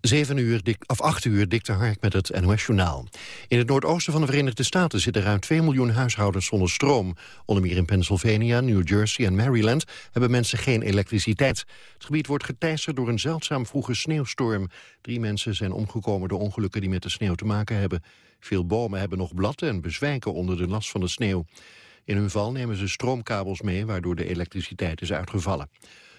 7 uur, dik, of 8 uur, dikte Hark met het NOS-journaal. In het noordoosten van de Verenigde Staten zitten ruim 2 miljoen huishoudens zonder stroom. Onder meer in Pennsylvania, New Jersey en Maryland hebben mensen geen elektriciteit. Het gebied wordt geteisterd door een zeldzaam vroege sneeuwstorm. Drie mensen zijn omgekomen door ongelukken die met de sneeuw te maken hebben. Veel bomen hebben nog bladen en bezwijken onder de last van de sneeuw. In hun val nemen ze stroomkabels mee, waardoor de elektriciteit is uitgevallen.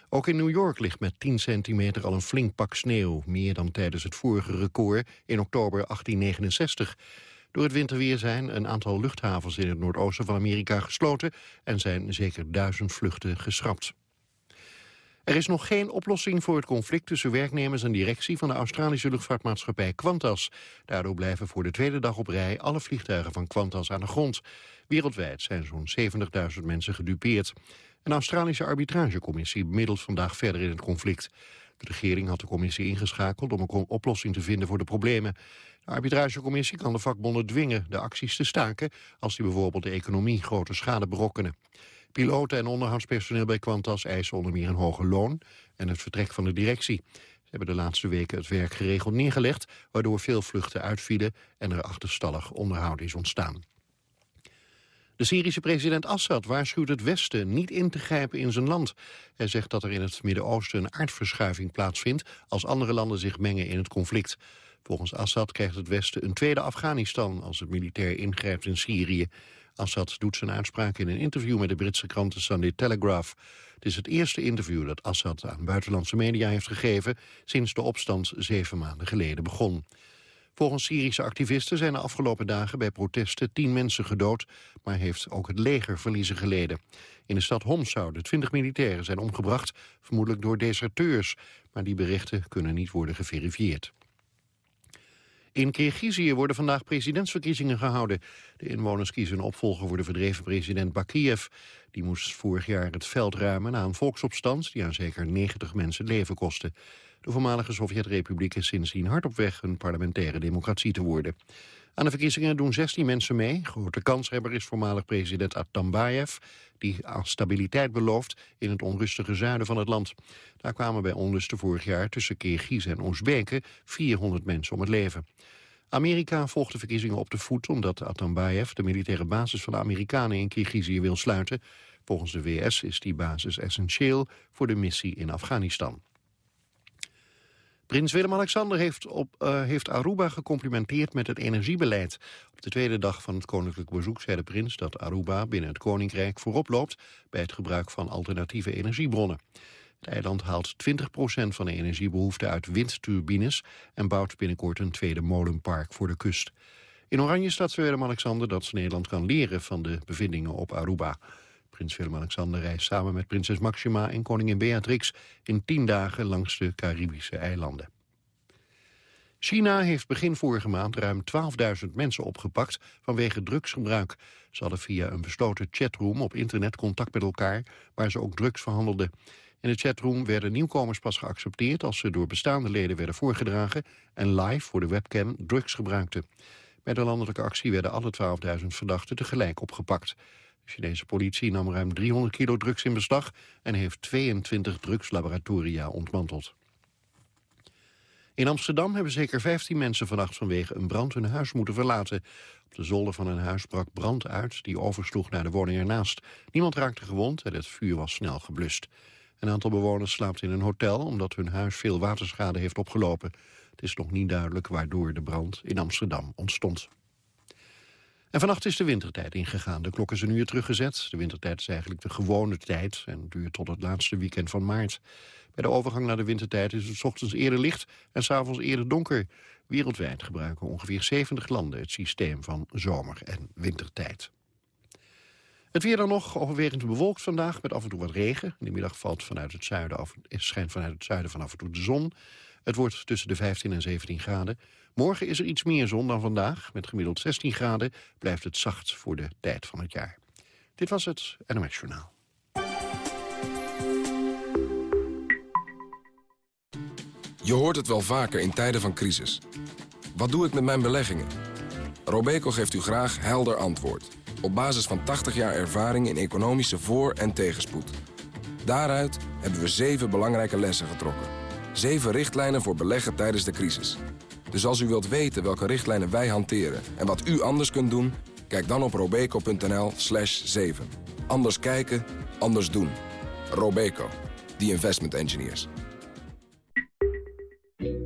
Ook in New York ligt met 10 centimeter al een flink pak sneeuw. Meer dan tijdens het vorige record in oktober 1869. Door het winterweer zijn een aantal luchthavens in het noordoosten van Amerika gesloten... en zijn zeker duizend vluchten geschrapt. Er is nog geen oplossing voor het conflict tussen werknemers en directie van de Australische luchtvaartmaatschappij Qantas. Daardoor blijven voor de tweede dag op rij alle vliegtuigen van Qantas aan de grond. Wereldwijd zijn zo'n 70.000 mensen gedupeerd. Een Australische arbitragecommissie bemiddelt vandaag verder in het conflict. De regering had de commissie ingeschakeld om een oplossing te vinden voor de problemen. De arbitragecommissie kan de vakbonden dwingen de acties te staken... als die bijvoorbeeld de economie grote schade berokkenen. Piloten en onderhoudspersoneel bij Qantas eisen onder meer een hoger loon... en het vertrek van de directie. Ze hebben de laatste weken het werk geregeld neergelegd... waardoor veel vluchten uitvielen en er achterstallig onderhoud is ontstaan. De Syrische president Assad waarschuwt het Westen niet in te grijpen in zijn land. Hij zegt dat er in het Midden-Oosten een aardverschuiving plaatsvindt... als andere landen zich mengen in het conflict. Volgens Assad krijgt het Westen een tweede Afghanistan... als het militair ingrijpt in Syrië. Assad doet zijn uitspraak in een interview met de Britse krant The Sunday Telegraph. Het is het eerste interview dat Assad aan buitenlandse media heeft gegeven... sinds de opstand zeven maanden geleden begon. Volgens Syrische activisten zijn de afgelopen dagen bij protesten tien mensen gedood, maar heeft ook het leger verliezen geleden. In de stad Homs zouden twintig militairen zijn omgebracht, vermoedelijk door deserteurs, maar die berichten kunnen niet worden geverifieerd. In Kirgizië worden vandaag presidentsverkiezingen gehouden. De inwoners kiezen een opvolger voor de verdreven president Bakiev. Die moest vorig jaar het veld ruimen na een volksopstand... die aan zeker 90 mensen leven kostte. De voormalige Sovjet-republiek is sindsdien hard op weg een parlementaire democratie te worden. Aan de verkiezingen doen 16 mensen mee. Grote kanshebber is voormalig president Atambayev... die stabiliteit belooft in het onrustige zuiden van het land. Daar kwamen bij onlusten vorig jaar tussen Kirgizen en Oezbeken 400 mensen om het leven. Amerika volgt de verkiezingen op de voet omdat Atambayev de militaire basis van de Amerikanen in Kirgizië wil sluiten. Volgens de VS is die basis essentieel voor de missie in Afghanistan. Prins Willem-Alexander heeft, op, uh, heeft Aruba gecomplimenteerd met het energiebeleid. Op de tweede dag van het koninklijk bezoek zei de prins dat Aruba binnen het koninkrijk voorop loopt bij het gebruik van alternatieve energiebronnen. Het eiland haalt 20% van de energiebehoefte uit windturbines en bouwt binnenkort een tweede molenpark voor de kust. In Oranje staat Willem-Alexander dat Nederland kan leren van de bevindingen op Aruba. Prins Willem-Alexander reist samen met prinses Maxima en koningin Beatrix in tien dagen langs de Caribische eilanden. China heeft begin vorige maand ruim 12.000 mensen opgepakt vanwege drugsgebruik. Ze hadden via een besloten chatroom op internet contact met elkaar waar ze ook drugs verhandelden. In de chatroom werden nieuwkomers pas geaccepteerd als ze door bestaande leden werden voorgedragen en live voor de webcam drugs gebruikten. Bij de landelijke actie werden alle 12.000 verdachten tegelijk opgepakt. De Chinese politie nam ruim 300 kilo drugs in beslag... en heeft 22 drugslaboratoria ontmanteld. In Amsterdam hebben zeker 15 mensen vannacht vanwege een brand hun huis moeten verlaten. Op de zolder van een huis brak brand uit die oversloeg naar de woning ernaast. Niemand raakte gewond en het vuur was snel geblust. Een aantal bewoners slaapt in een hotel omdat hun huis veel waterschade heeft opgelopen. Het is nog niet duidelijk waardoor de brand in Amsterdam ontstond. En vannacht is de wintertijd ingegaan. De klokken zijn nu weer teruggezet. De wintertijd is eigenlijk de gewone tijd en duurt tot het laatste weekend van maart. Bij de overgang naar de wintertijd is het ochtends eerder licht en s'avonds eerder donker. Wereldwijd gebruiken ongeveer 70 landen het systeem van zomer- en wintertijd. Het weer dan nog overwegend bewolkt vandaag met af en toe wat regen. In de middag valt vanuit het zuiden af, schijnt vanuit het zuiden van af en toe de zon. Het wordt tussen de 15 en 17 graden. Morgen is er iets meer zon dan vandaag. Met gemiddeld 16 graden blijft het zacht voor de tijd van het jaar. Dit was het NOS Journaal. Je hoort het wel vaker in tijden van crisis. Wat doe ik met mijn beleggingen? Robeco geeft u graag helder antwoord. Op basis van 80 jaar ervaring in economische voor- en tegenspoed. Daaruit hebben we zeven belangrijke lessen getrokken Zeven richtlijnen voor beleggen tijdens de crisis. Dus als u wilt weten welke richtlijnen wij hanteren en wat u anders kunt doen... kijk dan op robeco.nl slash 7. Anders kijken, anders doen. Robeco, the investment engineers.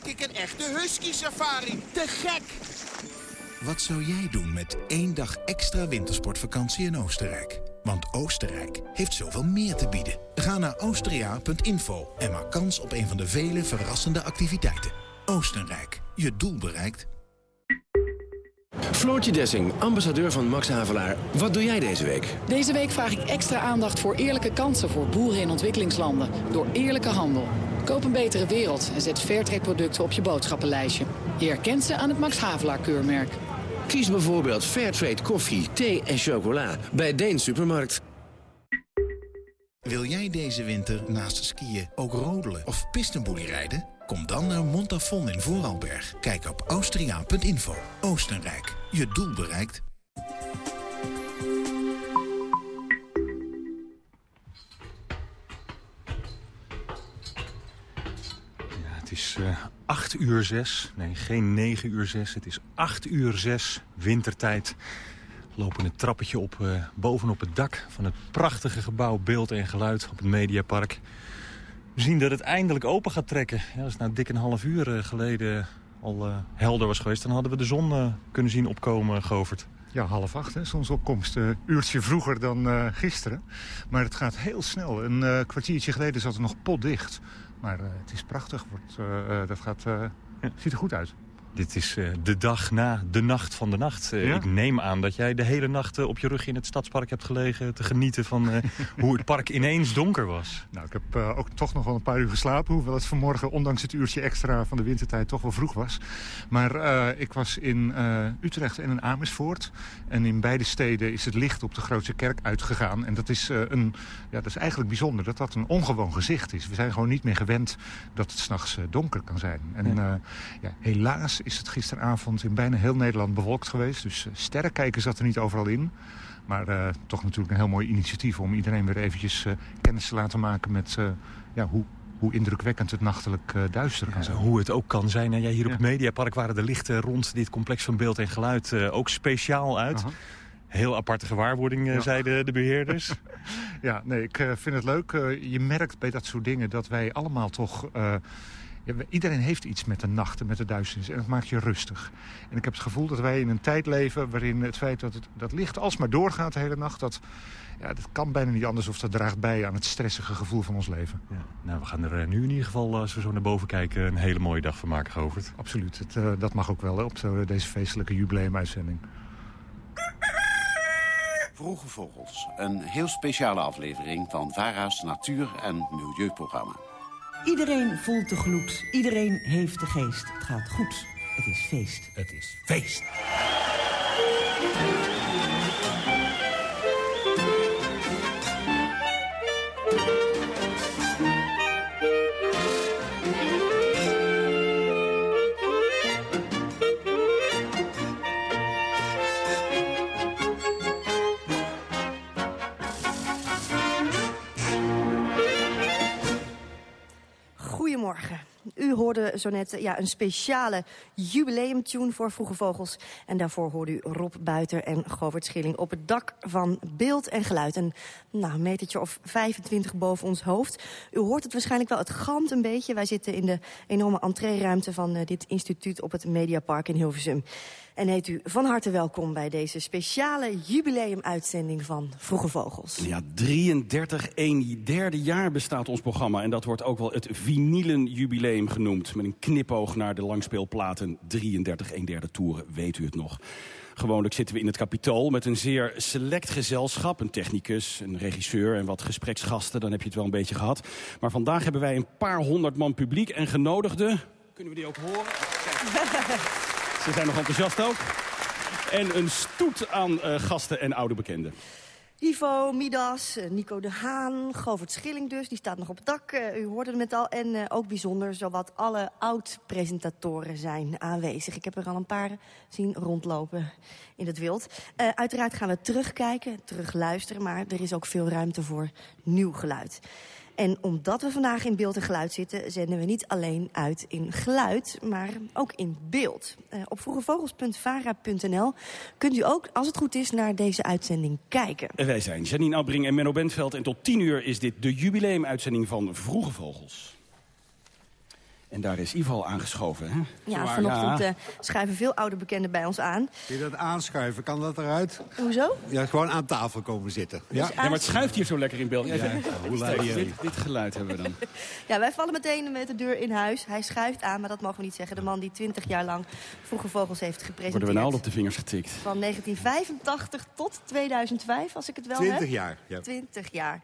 Maak ik een echte husky-safari. Te gek! Wat zou jij doen met één dag extra wintersportvakantie in Oostenrijk? Want Oostenrijk heeft zoveel meer te bieden. Ga naar austria.info en maak kans op een van de vele verrassende activiteiten. Oostenrijk, je doel bereikt. Floortje Dessing, ambassadeur van Max Havelaar. Wat doe jij deze week? Deze week vraag ik extra aandacht voor eerlijke kansen voor boeren in ontwikkelingslanden. Door eerlijke handel. Koop een betere wereld en zet Fairtrade producten op je boodschappenlijstje. Je herkent ze aan het Max Havelaar keurmerk. Kies bijvoorbeeld Fairtrade koffie, thee en chocola bij Deen Supermarkt. Wil jij deze winter naast skiën ook rodelen of pistenboelie rijden? Kom dan naar Montafon in Vooralberg. Kijk op austriaan.info. Oostenrijk, je doel bereikt. Het is uh, 8 uur 6. Nee, geen 9 uur 6. Het is 8 uur 6 wintertijd. Lopen het trappetje op uh, bovenop het dak van het prachtige gebouw Beeld en Geluid op het Mediapark. We zien dat het eindelijk open gaat trekken. Ja, als het nou dik een half uur uh, geleden al uh, helder was geweest... dan hadden we de zon kunnen zien opkomen, Govert. Ja, half acht, hè, zonsopkomst. Een uurtje vroeger dan gisteren. Maar het gaat heel snel. Een kwartiertje geleden zat het nog potdicht. Maar het is prachtig. Wordt, dat gaat, ziet er goed uit. Dit is de dag na de nacht van de nacht. Ja? Ik neem aan dat jij de hele nacht op je rug in het stadspark hebt gelegen... te genieten van hoe het park ineens donker was. Nou, ik heb ook toch nog wel een paar uur geslapen. Hoewel het vanmorgen, ondanks het uurtje extra van de wintertijd, toch wel vroeg was. Maar ik was in Utrecht en in Amersfoort. En in beide steden is het licht op de grootste kerk uitgegaan. En dat is, een, ja, dat is eigenlijk bijzonder dat dat een ongewoon gezicht is. We zijn gewoon niet meer gewend dat het s'nachts donker kan zijn. En ja, helaas is het gisteravond in bijna heel Nederland bewolkt geweest. Dus uh, sterrenkijken zat er niet overal in. Maar uh, toch natuurlijk een heel mooi initiatief om iedereen weer eventjes uh, kennis te laten maken met ja, hoe, hoe indrukwekkend het nachtelijk duister kan zijn. Hoe het ook kan zijn. En jij hier op het Mediapark waren de lichten rond dit complex van beeld en geluid ook speciaal uit. -huh. Heel aparte gewaarwording, ja. zeiden de beheerders. ja, nee, ik vind het leuk. je merkt bij dat soort dingen dat wij allemaal toch... Ja, iedereen heeft iets met de nacht en met de duisternis. En dat maakt je rustig. En ik heb het gevoel dat wij in een tijd leven... waarin het feit dat het, dat licht alsmaar doorgaat de hele nacht... Dat, ja, dat kan bijna niet anders of dat draagt bij aan het stressige gevoel van ons leven. Ja, nou, we gaan er nu in ieder geval, als we zo naar boven kijken... een hele mooie dag van maken, Govert. Absoluut. Het, uh, dat mag ook wel hè, op zo, deze feestelijke jubileumuitzending. Vroege Vogels, een heel speciale aflevering van VARA's natuur- en milieuprogramma. Iedereen voelt de gloed. Iedereen heeft de geest. Het gaat goed. Het is feest. Het is feest. U hoorde zo net ja, een speciale jubileumtune voor Vroege Vogels. En daarvoor hoorde u Rob Buiter en Govert Schilling op het dak van beeld en geluid. Een nou, metertje of 25 boven ons hoofd. U hoort het waarschijnlijk wel, het galmt een beetje. Wij zitten in de enorme entreeruimte van uh, dit instituut op het Mediapark in Hilversum. En heet u van harte welkom bij deze speciale jubileumuitzending van Vroege Vogels. Ja, 33, een derde jaar bestaat ons programma. En dat wordt ook wel het vinylen jubileum genoemd. Met een knipoog naar de langspeelplaten 33, een derde toeren, weet u het nog. Gewoonlijk zitten we in het kapitool met een zeer select gezelschap. Een technicus, een regisseur en wat gespreksgasten. Dan heb je het wel een beetje gehad. Maar vandaag hebben wij een paar honderd man publiek en genodigden. Kunnen we die ook horen? Ze zijn nog enthousiast ook. En een stoet aan uh, gasten en oude bekenden. Ivo, Midas, eh, Nico de Haan, Govert Schilling dus, die staat nog op het dak. Uh, u hoorde het al. En ook bijzonder, zowat alle oud-presentatoren zijn aanwezig. Ik heb er al een paar zien rondlopen in het wild. Uiteraard gaan we terugkijken, terugluisteren, maar er is ook veel ruimte voor nieuw geluid. En omdat we vandaag in beeld en geluid zitten... zenden we niet alleen uit in geluid, maar ook in beeld. Uh, op vroegevogels.vara.nl kunt u ook, als het goed is, naar deze uitzending kijken. En wij zijn Janine Abbring en Menno Bentveld. En tot 10 uur is dit de jubileumuitzending van Vroege Vogels. En daar is Ivo al aangeschoven, hè? Ja, vanochtend ja. Uh, schuiven veel oude bekenden bij ons aan. Kun je dat aanschuiven? Kan dat eruit? Hoezo? Ja, gewoon aan tafel komen zitten. Ja, dus ja maar het schuift hier zo lekker in beeld. Ja, ja. Hoe dit, dit geluid hebben we dan. ja, wij vallen meteen met de deur in huis. Hij schuift aan, maar dat mogen we niet zeggen. De man die 20 jaar lang Vroege Vogels heeft gepresenteerd. Worden we nou al op de vingers getikt. Van 1985 tot 2005, als ik het wel 20 heb. 20 jaar, ja. 20 jaar.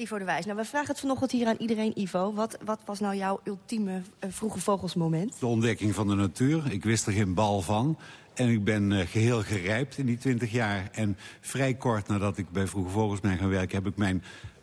Ivo de Wijs. Nou, we vragen het vanochtend hier aan iedereen, Ivo. Wat, wat was nou jouw ultieme uh, vroege vogelsmoment? De ontdekking van de natuur. Ik wist er geen bal van. En ik ben uh, geheel gerijpt in die 20 jaar. En vrij kort nadat ik bij Vroege Vogels ben gaan werken... heb ik mijn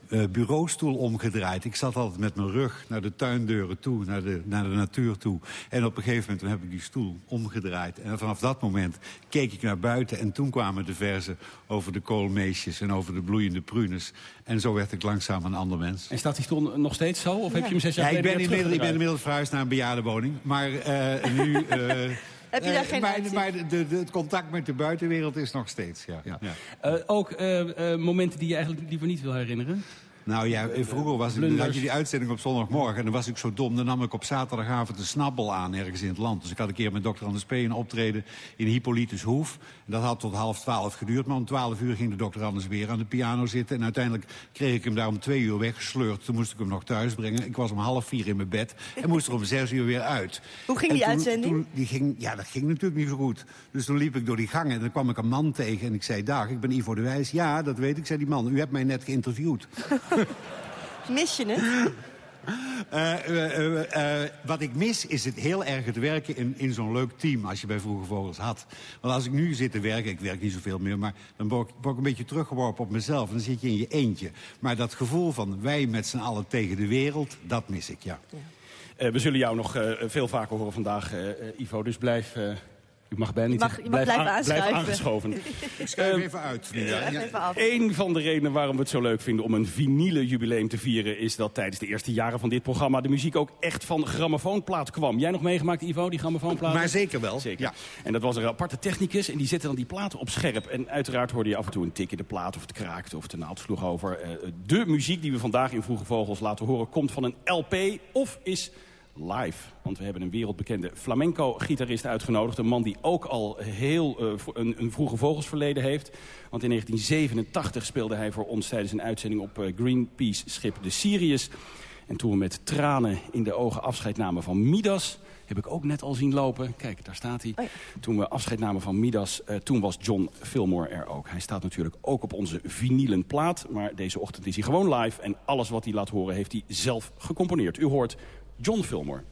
uh, bureaustoel omgedraaid. Ik zat altijd met mijn rug naar de tuindeuren toe, naar de, naar de natuur toe. En op een gegeven moment heb ik die stoel omgedraaid. En vanaf dat moment keek ik naar buiten en toen kwamen de verzen over de koolmeesjes en over de bloeiende prunes. En zo werd ik langzaam een ander mens. En staat die stoel nog steeds zo? Of ja. heb je hem zes jaar ja, ik ben, inmiddels, ik ben inmiddels verhuisd naar een bejaardenwoning. Maar uh, nu... Heb je daar geen maar, maar de, de, het contact met de buitenwereld is nog steeds, ja. ja. ja. Uh, ook uh, uh, momenten die je eigenlijk liever niet wil herinneren? Nou ja, vroeger was ik, had je die uitzending op zondagmorgen... en dan was ik zo dom, dan nam ik op zaterdagavond een snabbel aan ergens in het land. Dus ik had een keer met dokter Anders P. een optreden in Hippolytus Hoef. En dat had tot half twaalf geduurd, maar om twaalf uur ging de dokter Anders weer aan de piano zitten. En uiteindelijk kreeg ik hem daar om twee uur weggesleurd. Toen moest ik hem nog thuis brengen. Ik was om half vier in mijn bed en moest er om zes uur weer uit. Hoe ging en die toen, uitzending? Toen, die ging, ja, dat ging natuurlijk niet zo goed. Dus toen liep ik door die gangen en dan kwam ik een man tegen en ik zei... Dag, ik ben Ivo de Wijs. Ja, dat weet ik, zei die man. U hebt mij net geïnterviewd. Mis je het? Uh, uh, uh, wat ik mis is het heel erg het werken in, in zo'n leuk team... als je bij Vroege Vogels had. Want als ik nu zit te werken, ik werk niet zoveel meer... maar dan word ik, word ik een beetje teruggeworpen op mezelf. En dan zit je in je eentje. Maar dat gevoel van wij met z'n allen tegen de wereld, dat mis ik, ja. ja. we zullen jou nog veel vaker horen vandaag, Ivo. Dus blijf... U mag bijna niet je mag, je mag blijf, blijven blijf aangeschoven. Ik schuif even uit. Nu, ja. Ja, even af. Een van de redenen waarom we het zo leuk vinden om een vinyle jubileum te vieren... is dat tijdens de eerste jaren van dit programma de muziek ook echt van grammofoonplaat kwam. Jij nog meegemaakt, Ivo, die grammofoonplaat? Maar zeker wel. Zeker. Ja. En dat was een aparte technicus en die zette dan die platen op scherp. En uiteraard hoorde je af en toe een tik in de plaat of het kraakte of de naald sloeg over. Uh, de muziek die we vandaag in Vroege Vogels laten horen komt van een LP of is live. Want we hebben een wereldbekende flamenco-gitarist uitgenodigd. Een man die ook al heel uh, een, een, vroege vogelsverleden heeft. Want in 1987 speelde hij voor ons tijdens een uitzending op uh, Greenpeace-schip de Sirius. En toen we met tranen in de ogen afscheid namen van Midas... heb ik ook net al zien lopen. Kijk, daar staat hij. Oh ja. Toen we afscheid namen van Midas, uh, toen was John Fillmore er ook. Hij staat natuurlijk ook op onze vinylen plaat. Maar deze ochtend is hij gewoon live. En alles wat hij laat horen heeft hij zelf gecomponeerd. U hoort John Fillmore.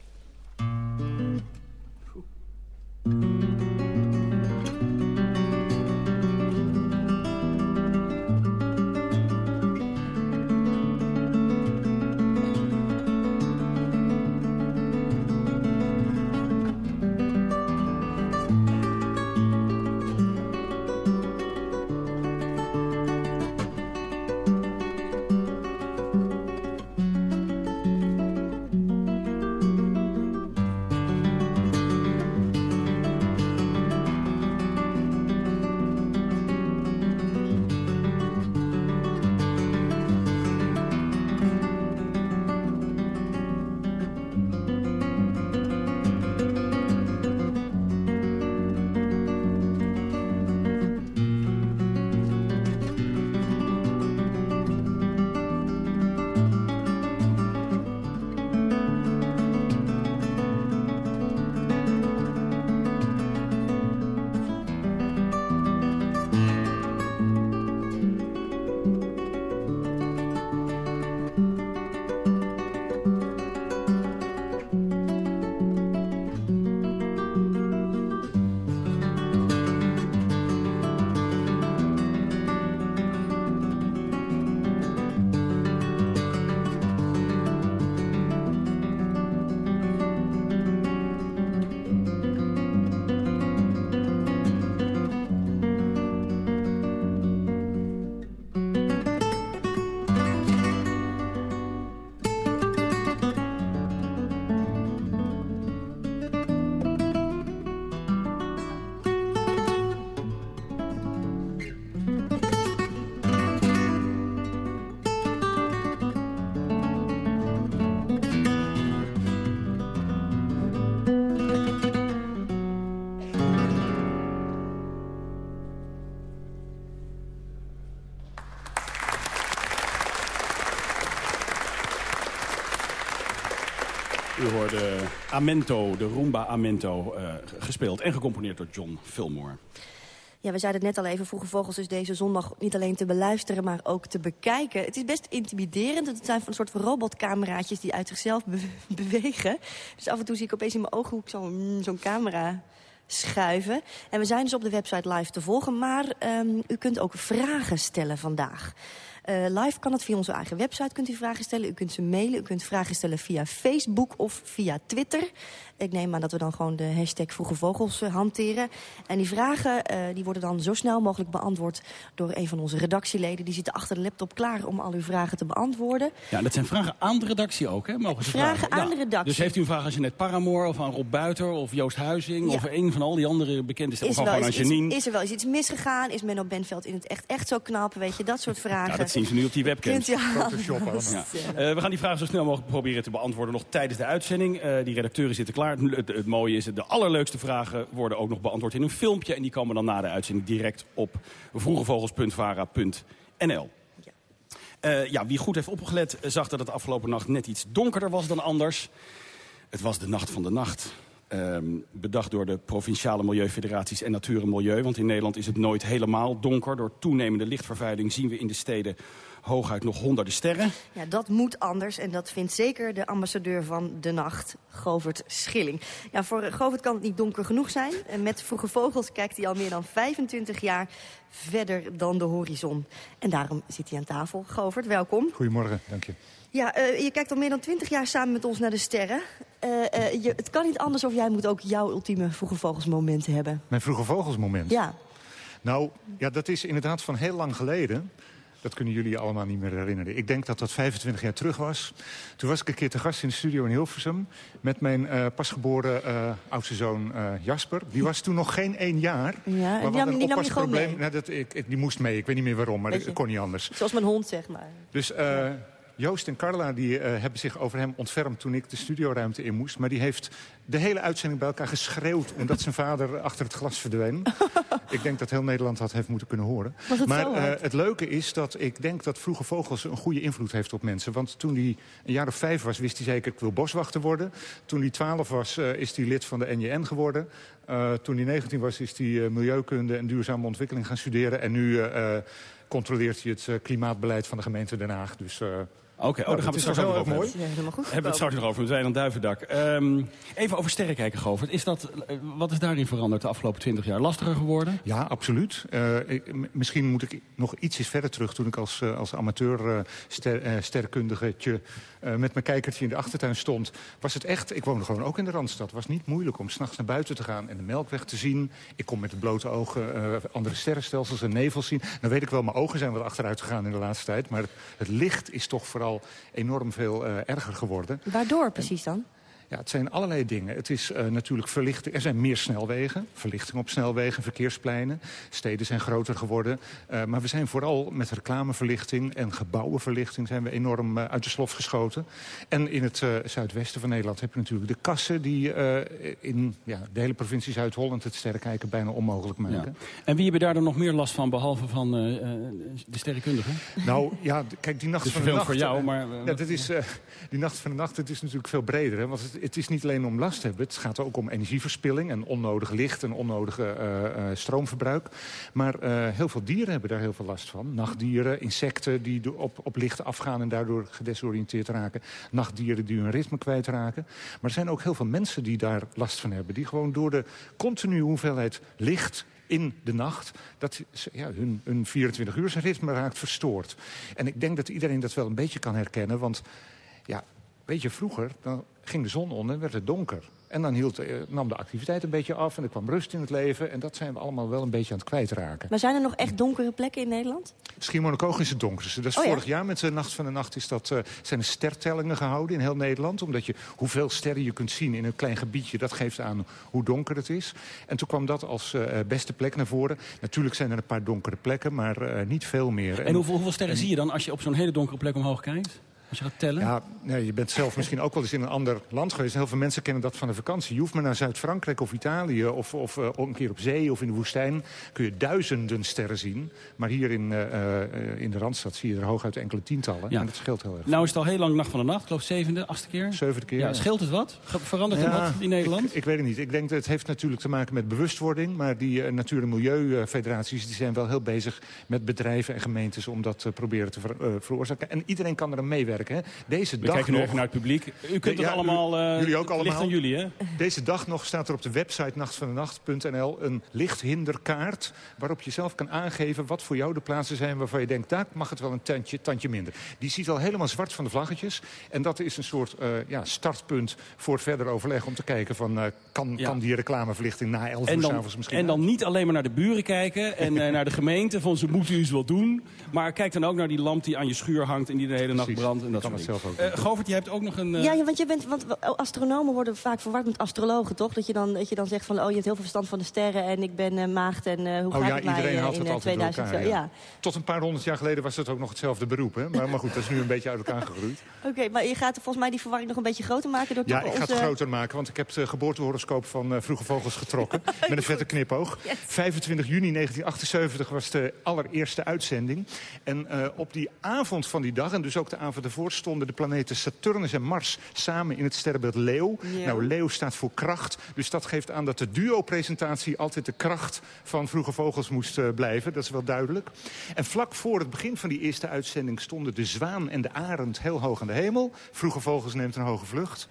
Hoorde Amento, de Roomba Amento, uh, gespeeld en gecomponeerd door John Fillmore. Ja, we zeiden het net al even, Vroege Vogels deze zondag niet alleen te beluisteren, maar ook te bekijken. Het is best intimiderend. Het zijn van een soort van robotcameraatjes die uit zichzelf bewegen. Dus af en toe zie ik opeens in mijn ooghoek zo'n zo'n camera schuiven. En we zijn dus op de website live te volgen, maar um, u kunt ook vragen stellen vandaag. Uh, live kan het via onze eigen website, kunt u vragen stellen. U kunt ze mailen, u kunt vragen stellen via Facebook of via Twitter. Ik neem aan dat we dan gewoon de hashtag Vroege Vogels uh, hanteren. En die vragen uh, die worden dan zo snel mogelijk beantwoord door een van onze redactieleden. Die zitten achter de laptop klaar om al uw vragen te beantwoorden. Ja, dat zijn vragen aan de redactie ook, hè? Mogen ze vragen? vragen aan ja. de redactie. Dus heeft u een vraag aan Jeanette Paramoor of aan Rob Buiter of Joost Huizing... Ja. of een van al die andere bekende stemmen, of gewoon aan Janine? Is er wel eens iets misgegaan? Is Menno Benveld in het echt, echt zo knap? Weet je, dat soort vragen. Ja, dat zien ze nu op die webcam. Photoshop ja. uh, we gaan die vragen zo snel mogelijk proberen te beantwoorden nog tijdens de uitzending. Uh, die redacteuren zitten klaar. Het, het, het mooie is, de allerleukste vragen worden ook nog beantwoord in een filmpje. En die komen dan na de uitzending direct op vroegevogels.vara.nl. Uh, ja, wie goed heeft opgelet zag dat het afgelopen nacht net iets donkerder was dan anders. Het was de nacht van de nacht. Um, bedacht door de provinciale milieufederaties en Natuur en Milieu. Want in Nederland is het nooit helemaal donker. Door toenemende lichtvervuiling zien we in de steden hooguit nog honderden sterren. Ja, dat moet anders en dat vindt zeker de ambassadeur van de nacht, Govert Schilling. Ja, voor Govert kan het niet donker genoeg zijn. En met Vroege Vogels kijkt hij al meer dan 25 jaar verder dan de horizon. En daarom zit hij aan tafel. Govert, welkom. Goedemorgen, dank je. Ja, uh, je kijkt al meer dan 20 jaar samen met ons naar de sterren. Uh, uh, je, het kan niet anders of jij moet ook jouw ultieme Vroege Vogels moment hebben. Mijn Vroege Vogels moment? Ja. Nou, ja, dat is inderdaad van heel lang geleden. Dat kunnen jullie allemaal niet meer herinneren. Ik denk dat dat 25 jaar terug was. Toen was ik een keer te gast in de studio in Hilversum... met mijn uh, pasgeboren uh, oudste zoon uh, Jasper. Die was toen nog geen één jaar. Ja, en die nam, die nam je gewoon mee? Nou, dat, ik, ik, die moest mee. Ik weet niet meer waarom, maar dat kon niet anders. Zoals mijn hond, zeg maar. Dus... Ja. Joost en Carla die, uh, hebben zich over hem ontfermd toen ik de studioruimte in moest. Maar die heeft de hele uitzending bij elkaar geschreeuwd. En dat zijn vader achter het glas verdween. ik denk dat heel Nederland dat heeft moeten kunnen horen. Het maar uh, het leuke is dat ik denk dat Vroege Vogels een goede invloed heeft op mensen. Want toen hij een jaar of vijf was, wist hij zeker ik wil boswachter worden. Toen hij twaalf was, uh, is hij lid van de NJN geworden. toen hij 19 was, is hij milieukunde en duurzame ontwikkeling gaan studeren. En nu controleert hij het klimaatbeleid van de gemeente Den Haag. Dus... Oké, okay, oh, daar gaan we het straks nog over mooi. Goed. Hebben we het straks nog over. We zijn aan Duivendak. Um, even over sterren kijken, Govert. Is dat, wat is daarin veranderd de afgelopen twintig jaar? Lastiger geworden? Ja, absoluut. Uh, ik, misschien moet ik nog ietsjes verder terug. Toen ik als, uh, als amateur uh, ster, met mijn kijkertje in de achtertuin stond... was het echt, ik woonde gewoon ook in de Randstad. Het was niet moeilijk om s'nachts naar buiten te gaan en de melkweg te zien. Ik kon met de blote ogen andere sterrenstelsels en nevels zien. Nou weet ik wel, mijn ogen zijn wel achteruit gegaan in de laatste tijd. Maar het, het licht is toch vooral enorm veel uh, erger geworden. Waardoor precies dan? Ja, het zijn allerlei dingen. Het is uh, natuurlijk verlichting. Er zijn meer snelwegen, verlichting op snelwegen, verkeerspleinen. Steden zijn groter geworden. Uh, maar we zijn vooral met reclameverlichting en gebouwenverlichting... zijn we enorm uh, uit de slof geschoten. En in het zuidwesten van Nederland heb je natuurlijk de kassen... die in ja, de hele provincie Zuid-Holland het sterrenkijken bijna onmogelijk maken. Ja. En wie hebben daar dan nog meer last van, behalve van de sterrenkundigen? Nou, ja, kijk, die nacht van de nacht... voor jou, maar... ja, dat is, die nacht van de nacht, het is natuurlijk veel breder, hè, want het, het is niet alleen om last hebben. Het gaat ook om energieverspilling en onnodig licht en onnodige uh, uh, stroomverbruik. Maar uh, heel veel dieren hebben daar heel veel last van. Nachtdieren, insecten die op, op licht afgaan en daardoor gedesoriënteerd raken. Nachtdieren die hun ritme kwijtraken. Maar er zijn ook heel veel mensen die daar last van hebben. Die gewoon door de continue hoeveelheid licht in de nacht, dat ja, hun, hun 24 uur ritme raakt verstoord. En ik denk dat iedereen dat wel een beetje kan herkennen, want ja, weet je, vroeger dan ging de zon onder en werd het donker. En dan hield, eh, nam de activiteit een beetje af en er kwam rust in het leven. En dat zijn we allemaal wel een beetje aan het kwijtraken. Maar zijn er nog echt donkere plekken in Nederland? Schiermonnikoog is het donkerste. Dat is oh, vorig ja? jaar met de Nacht van de Nacht is dat, uh, zijn er stertellingen gehouden in heel Nederland. Omdat je hoeveel sterren je kunt zien in een klein gebiedje, dat geeft aan hoe donker het is. En toen kwam dat als uh, beste plek naar voren. Natuurlijk zijn er een paar donkere plekken, maar uh, niet veel meer. En, en hoeveel, hoeveel sterren en, zie je dan als je op zo'n hele donkere plek omhoog kijkt? Als je gaat tellen? Ja, nee, je bent zelf misschien ook wel eens in een ander land geweest. Heel veel mensen kennen dat van de vakantie. Je hoeft maar naar Zuid-Frankrijk of Italië of, of uh, een keer op zee of in de woestijn. Kun je duizenden sterren zien. Maar hier in, uh, uh, in de Randstad zie je er hooguit enkele tientallen. Ja. En dat scheelt heel erg. Nou is het al heel lang Nacht van de Nacht. Ik geloof zevende, achtste keer. Zevende keer. Ja, scheelt het wat? Verandert het wat in Nederland? Ik, ik, weet het niet. Ik denk dat het heeft natuurlijk te maken met bewustwording. Maar die natuur- en milieufederaties die zijn wel heel bezig met bedrijven en gemeentes... om dat proberen te ver, veroorzaken. En iedereen kan er aan meewerken. Hè. Deze We dag kijken nu nog... even naar het publiek. U kunt het allemaal... Uh, jullie ook allemaal. Aan jullie, hè? Deze dag nog staat er op de website nachtvandenacht.nl een lichthinderkaart... waarop je zelf kan aangeven wat voor jou de plaatsen zijn... waarvan je denkt, daar mag het wel een tandje, tandje minder. Die ziet al helemaal zwart van de vlaggetjes. En dat is een soort uh, ja, startpunt voor het verder overleg... om te kijken van, uh, kan, ja. kan die reclameverlichting na 11 uur s'avonds misschien... En dan niet alleen maar naar de buren kijken en naar de gemeente... van ze moeten iets wel doen. Maar kijk dan ook naar die lamp die aan je schuur hangt... en die de hele nacht brandt. En dat kan het zelf ook. Uh, Govert, je hebt ook nog een... Ja, ja, want, je bent, want astronomen worden vaak verward met astrologen, toch? Dat je dan, dat je dan zegt van, oh, je hebt heel veel verstand van de sterren... en ik ben uh, maagd en uh, hoe oh, gaat ja, het iedereen mij had in het altijd 2000? elkaar, ja. ja. Tot een paar honderd jaar geleden was het ook nog hetzelfde beroep. Hè? Maar, maar goed, dat is nu een beetje uit elkaar gegroeid. Oké, okay, maar je gaat volgens mij die verwarring nog een beetje groter maken? Door ja, ik ga onze... het groter maken, want ik heb het geboortehoroscoop van uh, Vroege Vogels getrokken. met een vette knipoog. Yes. 25 juni 1978 was de allereerste uitzending. En uh, op die avond van die dag, en dus ook de avond ervoor... stonden de planeten Saturnus en Mars samen in het sterrenbeeld Leeuw. Ja. Nou, Leeuw staat voor kracht. Dus dat geeft aan dat de duo-presentatie altijd de kracht van Vroege Vogels moest uh, blijven. Dat is wel duidelijk. En vlak voor het begin van die eerste uitzending stonden de zwaan en de arend heel hoog aan de hemel. Vroege Vogels neemt een hoge vlucht.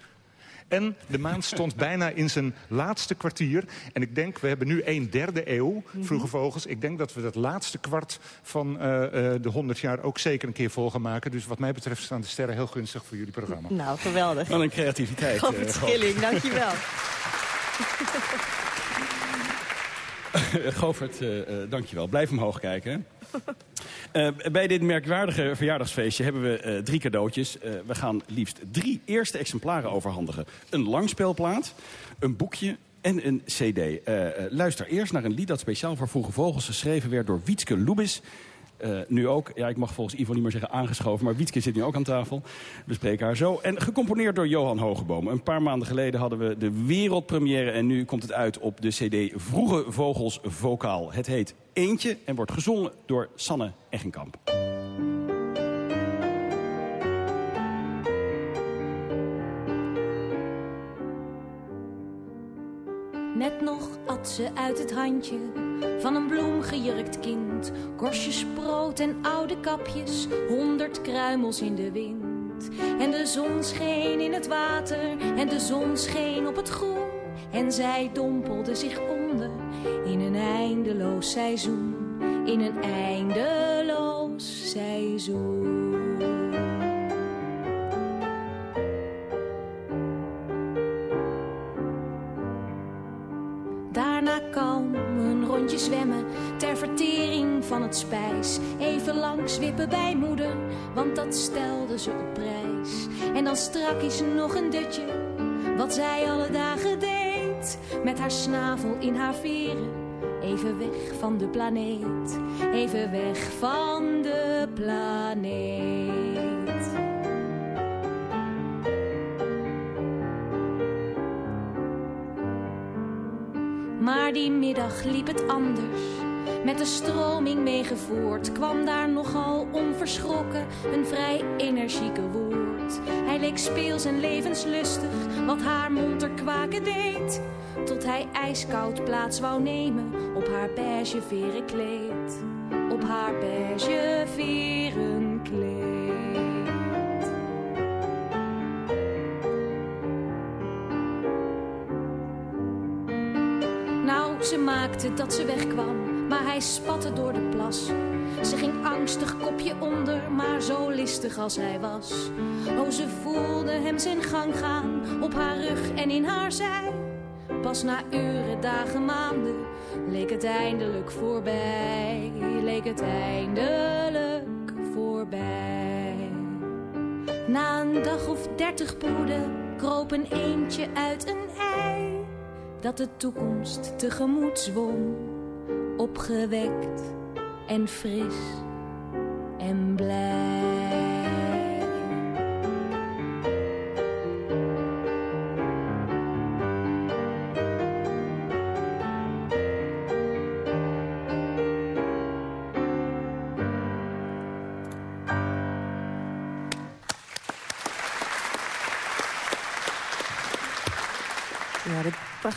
En de maan stond bijna in zijn laatste kwartier. En ik denk, we hebben nu een derde eeuw, Vroege Vogels. Ik denk dat we dat laatste kwart van uh, uh, de 100 jaar ook zeker een keer vol gaan maken. Dus wat mij betreft staan de sterren heel gunstig voor jullie programma. Nou, geweldig. Wat een creativiteit. Op het schilling, dankjewel. Govert, uh, dankjewel. Blijf omhoog kijken. Bij dit merkwaardige verjaardagsfeestje hebben we drie cadeautjes. We gaan liefst drie eerste exemplaren overhandigen. Een langspeelplaat, een boekje en een cd. luister eerst naar een lied dat speciaal voor Vroege Vogels geschreven werd door Wietske Lubis. Uh, nu ook, ja, ik mag volgens Ivo niet meer zeggen aangeschoven... maar Wietke zit nu ook aan tafel. We spreken haar zo. En gecomponeerd door Johan Hogeboom. Een paar maanden geleden hadden we de wereldpremière... en nu komt het uit op de cd Vroege Vogels Vokaal. Het heet Eentje en wordt gezongen door Sanne Eggenkamp. Net nog ze uit het handje van een bloemgejurkt kind. Korstjes brood en oude kapjes, honderd kruimels in de wind. En de zon scheen in het water en de zon scheen op het groen. En zij dompelde zich onder in een eindeloos seizoen. In een eindeloos seizoen. Zwemmen ter vertering van het spijs. Even langs wippen bij moeder, want dat stelde ze op prijs. En dan strakjes nog een dutje, wat zij alle dagen deed. Met haar snavel in haar veren, even weg van de planeet. Even weg van de planeet. Maar die middag liep het anders. Met de stroming meegevoerd kwam daar nogal onverschrokken een vrij energieke woord. Hij leek speels en levenslustig, wat haar monter kwaken deed. Tot hij ijskoud plaats wou nemen op haar beige veren kleed. Op haar beige veren ze maakte dat ze wegkwam, maar hij spatte door de plas. Ze ging angstig kopje onder, maar zo listig als hij was. Oh, ze voelde hem zijn gang gaan, op haar rug en in haar zij. Pas na uren, dagen, maanden, leek het eindelijk voorbij. Leek het eindelijk voorbij. Na een dag of dertig broeden, kroop een eentje uit een dat de toekomst tegemoet zwom, opgewekt en fris en blij.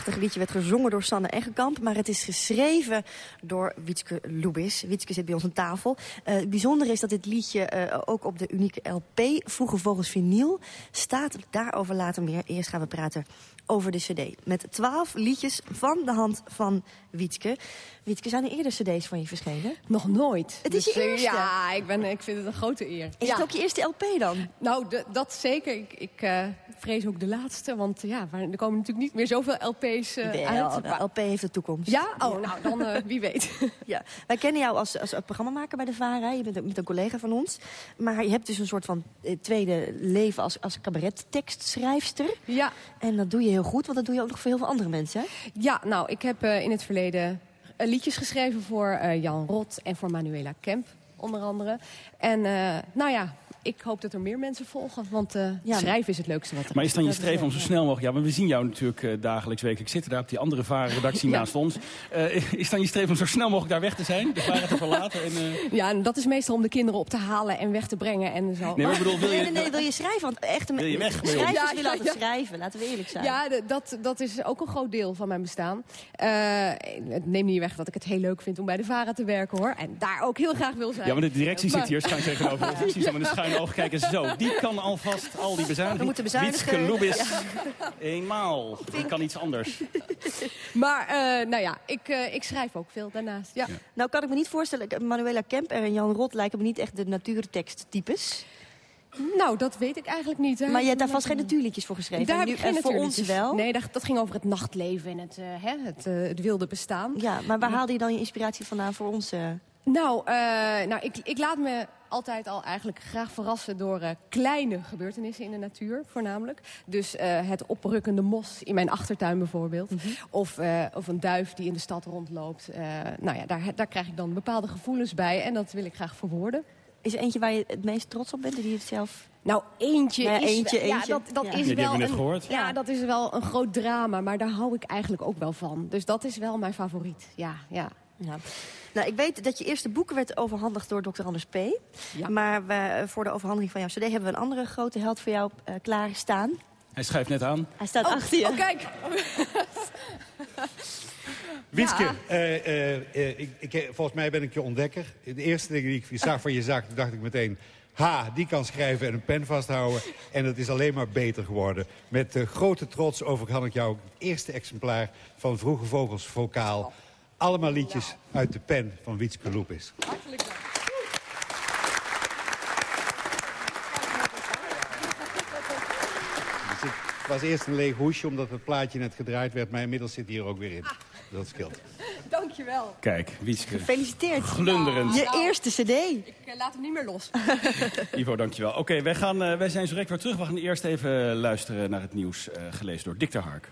Dit prachtige liedje werd gezongen door Sanne Eggenkamp... maar het is geschreven door Wietske Lubis. Wietske zit bij ons aan tafel. Uh, het bijzondere is dat dit liedje uh, ook op de unieke LP... Vroege Vogels Vinyl staat. Daarover later meer. Eerst gaan we praten over de cd. Met twaalf liedjes van de hand van Wietske. Wietske, zijn er eerder cd's van je verschenen? Nog nooit. Het is dus, je eerste? Ja, ik, ben, ik vind het een grote eer. Is ja. het ook je eerste LP dan? Nou, de, dat zeker. Ik, ik uh, vrees ook de laatste. Want ja, er komen natuurlijk niet meer zoveel LP's uh, uit. De LP heeft de toekomst. Ja? Oh, nou, dan uh, wie weet. ja. Wij kennen jou als, als programmamaker bij de VARA. Je bent ook met een collega van ons. Maar je hebt dus een soort van tweede leven als, als cabarettekstschrijfster. Ja. En dat doe je heel goed, want dat doe je ook nog voor heel veel andere mensen, hè? Ja, nou, ik heb in het verleden liedjes geschreven voor Jan Rot en voor Manuela Kemp, onder andere. En uh, nou ja, ik hoop dat er meer mensen volgen, want uh, ja, schrijven is het leukste wat er Maar is dan je streven om zo snel mogelijk... Ja, want we zien jou natuurlijk uh, dagelijks, wekelijks zitten daar op die andere VARA-redactie ja. naast ons. Uh, is dan je streven om zo snel mogelijk daar weg te zijn, de VARA te verlaten? En, Ja, en dat is meestal om de kinderen op te halen en weg te brengen en zo. Nee, maar bedoel, wil je... nee, nee, nee, wil je schrijven? Want echt, wil je weg? Schrijvers ja, willen altijd schrijven, laten we eerlijk zijn. Ja, dat, dat is ook een groot deel van mijn bestaan. het neemt niet weg dat ik het heel leuk vind om bij de VARA te werken, hoor. En daar ook heel graag wil zijn. Ja, maar de directie maar... zit hier schuin tegenover ons. Precies, oog kijken. Zo, die kan alvast al die bezuinigingen. We moeten bezuinigen. Wietske Lubis. Ja. Eenmaal. Die kan iets anders. Maar, uh, nou ja, ik, uh, ik schrijf ook veel daarnaast. Ja. ja. Nou kan ik me niet voorstellen, Manuela Kemp en Jan Rot lijken me niet echt de natuurteksttypes. Nou, dat weet ik eigenlijk niet. Hè. Maar je hebt daar vast geen natuurliedjes voor geschreven? Daar voor ons wel? Nee, dat, dat, ging over het nachtleven en het, uh, hè, het, uh, het, wilde bestaan. Ja, maar waar haalde je dan je inspiratie vandaan voor ons? Uh... Nou, uh, nou ik, ik laat me altijd al eigenlijk graag verrassen door uh, kleine gebeurtenissen in de natuur, voornamelijk. Dus uh, het oprukkende mos in mijn achtertuin bijvoorbeeld. Mm -hmm. of, uh, of een duif die in de stad rondloopt. nou ja, daar, daar krijg ik dan bepaalde gevoelens bij en dat wil ik graag verwoorden. Is er eentje waar je het meest trots op bent, die je het zelf... Nou, eentje ja, is... Eentje, ja, eentje. dat, dat ja. is ja, wel een, een, ja, dat is wel een groot drama, maar daar hou ik eigenlijk ook wel van. Dus dat is wel mijn favoriet, ja, ja. Ja. Nou, ik weet dat je eerste boek werd overhandigd door Dr. Anders P. Ja. Maar we, voor de overhandiging van jouw cd hebben we een andere grote held voor jou uh, klaarstaan. Hij schuift net aan. Hij staat oh, achter je. Oh, kijk. Ja. uh, uh, ik, ik, volgens mij ben ik je ontdekker. De eerste ding die ik zag van je zak, dacht ik meteen... Ha, die kan schrijven en een pen vasthouden. En het is alleen maar beter geworden. Met uh, grote trots overhandig ik jou het eerste exemplaar van Vroege Vogels Vokaal. Allemaal liedjes uit de pen van Wietske Lubis. Hartelijk dank. Het was eerst een leeg hoesje omdat het plaatje net gedraaid werd. Maar inmiddels zit hij er ook weer in. Dat scheelt. Dankjewel. Kijk, Wietske. Gefeliciteerd. Glunderend. Je eerste cd. Ik uh, laat hem niet meer los. Ivo, dankjewel. Oké, okay, wij, gaan, uh, wij zijn zo direct weer terug. We gaan eerst even luisteren naar het nieuws uh, gelezen door Dick ter Hark.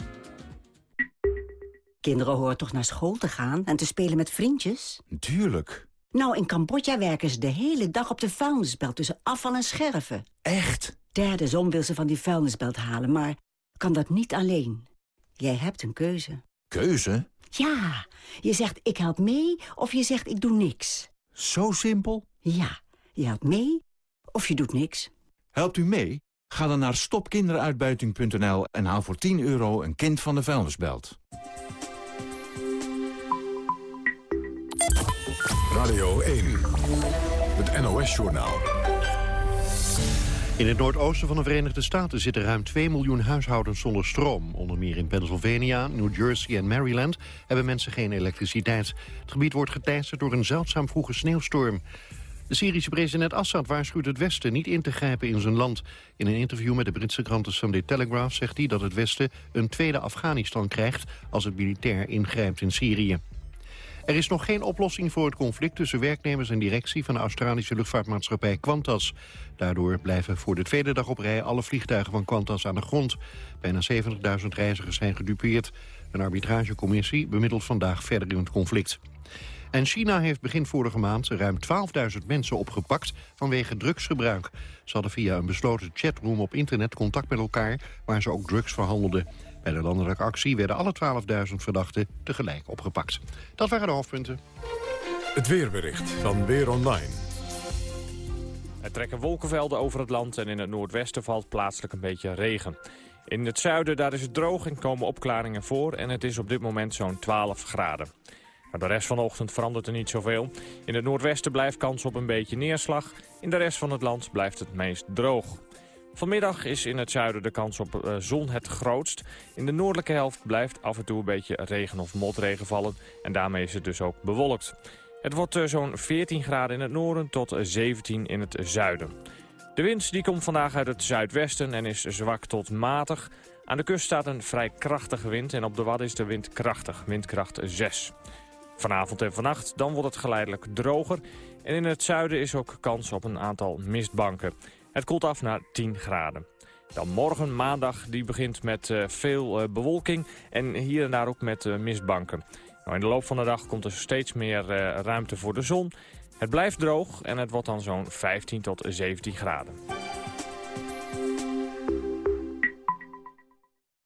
Kinderen horen toch naar school te gaan en te spelen met vriendjes? Tuurlijk. Nou, in Cambodja werken ze de hele dag op de vuilnisbelt tussen afval en scherven. Echt? Derde zon wil ze van die vuilnisbelt halen, maar kan dat niet alleen. Jij hebt een keuze. Keuze? Ja, je zegt ik help mee of je zegt ik doe niks. Zo simpel? Ja, je helpt mee of je doet niks. Helpt u mee? Ga dan naar stopkinderuitbuiting.nl en haal voor 10 euro een kind van de vuilnisbelt. Radio 1, het NOS-journaal. In het noordoosten van de Verenigde Staten zitten ruim 2 miljoen huishoudens zonder stroom. Onder meer in Pennsylvania, New Jersey en Maryland hebben mensen geen elektriciteit. Het gebied wordt geteisterd door een zeldzaam vroege sneeuwstorm. De Syrische president Assad waarschuwt het Westen niet in te grijpen in zijn land. In een interview met de Britse krant The Sunday Telegraph zegt hij dat het Westen een tweede Afghanistan krijgt als het militair ingrijpt in Syrië. Er is nog geen oplossing voor het conflict tussen werknemers en directie van de Australische luchtvaartmaatschappij Qantas. Daardoor blijven voor de tweede dag op rij alle vliegtuigen van Qantas aan de grond. Bijna 70.000 reizigers zijn gedupeerd. Een arbitragecommissie bemiddelt vandaag verder in het conflict. En China heeft begin vorige maand ruim 12.000 mensen opgepakt vanwege drugsgebruik. Ze hadden via een besloten chatroom op internet contact met elkaar waar ze ook drugs verhandelden. Bij de landelijke actie werden alle 12.000 verdachten tegelijk opgepakt. Dat waren de hoofdpunten. Het weerbericht van Weer Online. Er trekken wolkenvelden over het land en in het noordwesten valt plaatselijk een beetje regen. In het zuiden daar is het droog en komen opklaringen voor en het is op dit moment zo'n 12 graden. Maar de rest van de ochtend verandert er niet zoveel. In het noordwesten blijft kans op een beetje neerslag. In de rest van het land blijft het meest droog. Vanmiddag is in het zuiden de kans op uh, zon het grootst. In de noordelijke helft blijft af en toe een beetje regen of motregen vallen. En daarmee is het dus ook bewolkt. Het wordt uh, zo'n 14 graden in het noorden tot 17 in het zuiden. De wind die komt vandaag uit het zuidwesten en is zwak tot matig. Aan de kust staat een vrij krachtige wind en op de Wadden is de wind krachtig, windkracht 6. Vanavond en vannacht dan wordt het geleidelijk droger. En in het zuiden is ook kans op een aantal mistbanken. Het koelt af naar 10 graden. Dan morgen, maandag, die begint met uh, veel uh, bewolking en hier en daar ook met uh, mistbanken. Nou, in de loop van de dag komt er steeds meer ruimte voor de zon. Het blijft droog en het wordt dan zo'n 15 tot 17 graden.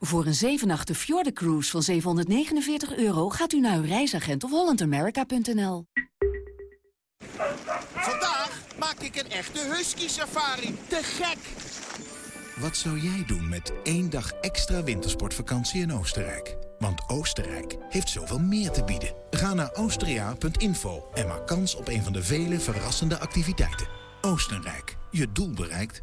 Voor een 7 nachten Cruise van 749 euro gaat u naar uw reisagent of hollandamerica.nl. Vandaag maak ik een echte husky safari. Te gek! Wat zou jij doen met één dag extra wintersportvakantie in Oostenrijk? Want Oostenrijk heeft zoveel meer te bieden. Ga naar austria.info en maak kans op een van de vele verrassende activiteiten. Oostenrijk, je doel bereikt.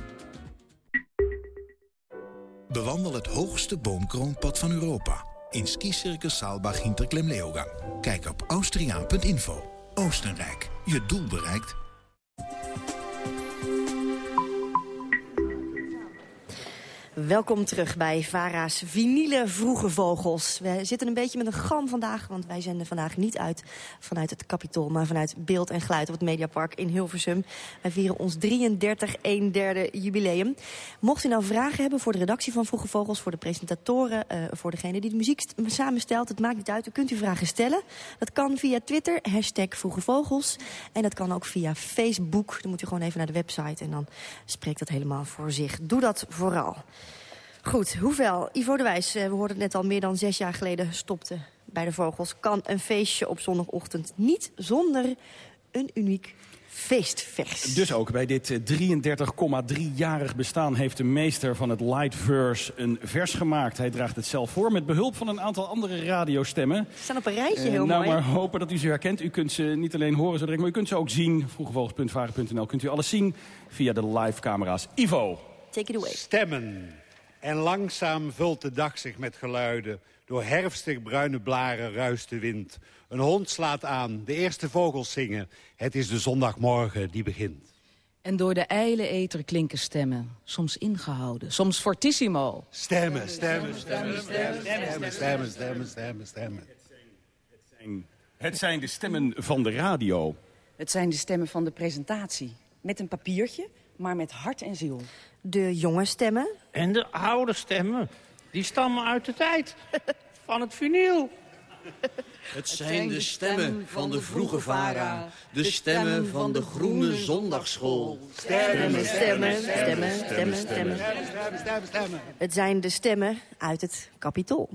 Bewandel het hoogste boomkroonpad van Europa. In skicircus Saalbach Hinterklem Leogang. Kijk op austriaan.info. Oostenrijk, je doel bereikt. Welkom terug bij VARA's Vinyle Vroege Vogels. We zitten een beetje met een gram vandaag, want wij zenden vandaag niet uit vanuit het Capitool, maar vanuit Beeld en Geluid op het Mediapark in Hilversum. Wij vieren ons 33 1 derde jubileum. Mocht u nou vragen hebben voor de redactie van Vroege Vogels, voor de presentatoren, uh, voor degene die de muziek samenstelt, het maakt niet uit, u kunt u vragen stellen. Dat kan via Twitter, hashtag Vroege Vogels. En dat kan ook via Facebook. Dan moet u gewoon even naar de website en dan spreekt dat helemaal voor zich. Doe dat vooral. Goed, hoeveel? Ivo de Wijs, we hoorden het net al, meer dan zes jaar geleden stopte bij de Vogels. Kan een feestje op zondagochtend niet zonder een uniek feestvers. Dus ook bij dit 33,3-jarig bestaan heeft de meester van het Light Verse een vers gemaakt. Hij draagt het zelf voor met behulp van een aantal andere radiostemmen. Ze staan op een rijtje, heel uh, nou, mooi. maar hopen dat u ze herkent. U kunt ze niet alleen horen zo direct, maar u kunt ze ook zien. Vroegevogels.varen.nl kunt u alles zien via de live camera's. Ivo. Take it away. Stemmen. En langzaam vult de dag zich met geluiden. Door herfstig bruine blaren ruist de wind. Een hond slaat aan, de eerste vogels zingen. Het is de zondagmorgen die begint. En door de ijle eter klinken stemmen. Soms ingehouden, soms fortissimo. Stemmen, stemmen, stemmen, stemmen, stemmen, stemmen, stemmen, stemmen, stemmen. Het zijn de stemmen van de radio. Het zijn de stemmen van de presentatie. Met een papiertje, maar met hart en ziel. De jonge stemmen. En de oude stemmen. Die stammen uit de tijd van het vinyl. Het zijn de stemmen van de vroege Vara, de stemmen van de groene zondagschool. Stemmen, stemmen, stemmen, stemmen, stemmen. Het zijn de stemmen uit het kapitool.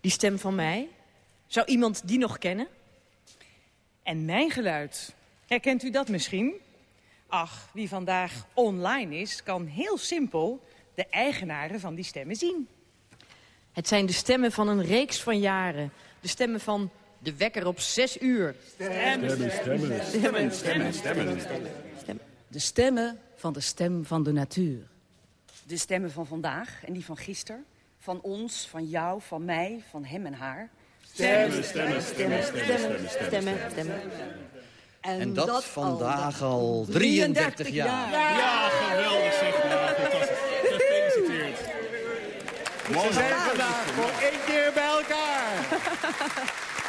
Die stem van mij? Zou iemand die nog kennen? En mijn geluid. Herkent u dat misschien? Ach, wie vandaag online is, kan heel simpel de eigenaren van die stemmen zien. Het zijn de stemmen van een reeks van jaren. De stemmen van de wekker op zes uur. Stemmen, stemmen, stemmen, stemmen, stemmen. De stemmen van de stem van de natuur. De stemmen van vandaag en die van gisteren. Van ons, van jou, van mij, van hem en haar. Stemmen, stemmen, stemmen, stemmen, stemmen, stemmen. En dat vandaag al 33 jaar. Ja, geweldig zeg. Ja, fantastisch. Gefeliciteerd. Ze zijn vandaag voor één keer bij elkaar.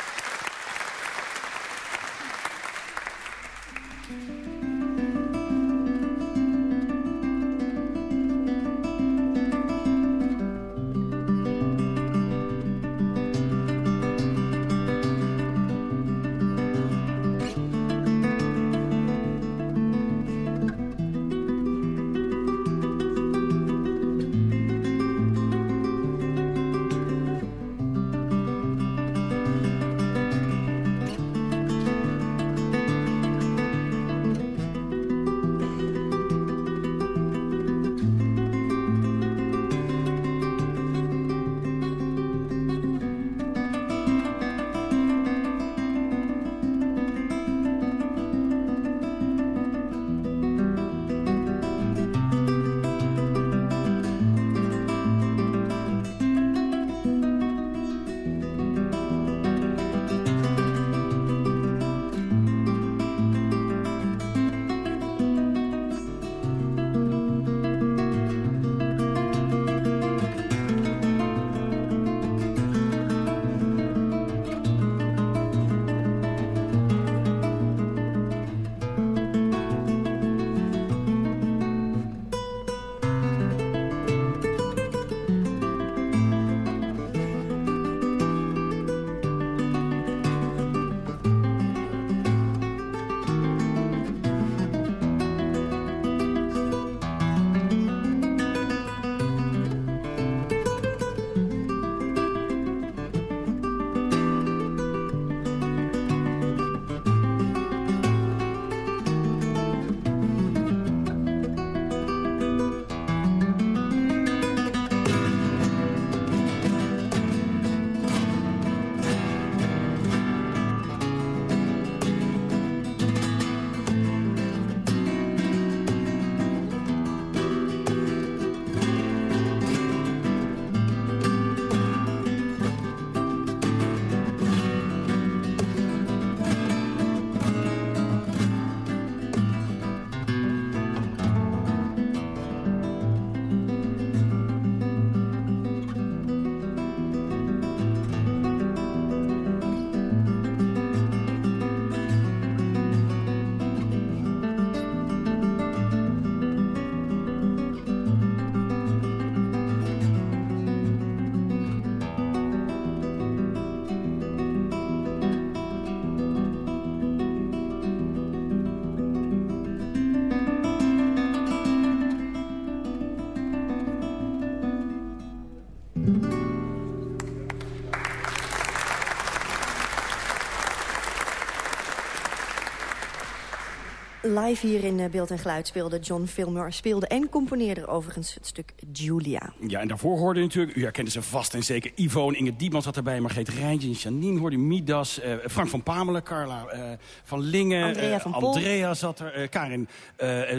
Live hier in eh, Beeld en Geluid speelde John Fillmore. Speelde en componeerde overigens het stuk Julia. Ja, en daarvoor hoorde u natuurlijk, u herkende ze vast en zeker... Ivo en Inge Diemans zat erbij, Margreet Rijntje, Janine hoorde Midas... eh, Frank van Pamelen, Carla eh, van Lingen... Andrea van Pol. Andrea zat er, Karin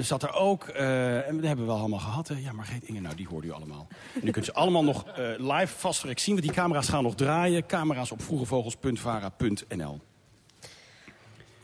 zat er ook. en dat hebben we wel allemaal gehad. eh. ja, Margreet Inge, nou, die hoorde u allemaal. En u kunt ze allemaal nog live vastverrekt zien... want die camera's gaan nog draaien. Camera's op vroegevogels.vara.nl.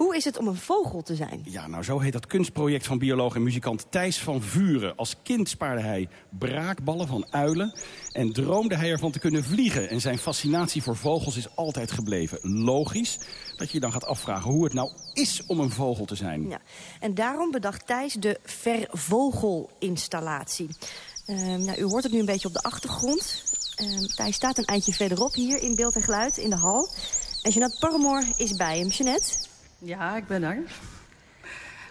Hoe is het om een vogel te zijn? Ja, nou zo heet dat kunstproject van bioloog en muzikant Thijs van Vuren. Als kind spaarde hij braakballen van uilen en droomde hij ervan te kunnen vliegen. En zijn fascinatie voor vogels is altijd gebleven. Logisch dat je je dan gaat afvragen hoe het nou is om een vogel te zijn. Ja. En daarom bedacht Thijs de vervogelinstallatie. Ehm, nou, u hoort het nu een beetje op de achtergrond. Ehm Thijs staat een eindje verderop hier in Beeld en Geluid, in de hal. En Jeanette Paramoor is bij hem. Jeanette? Ja, ik ben er.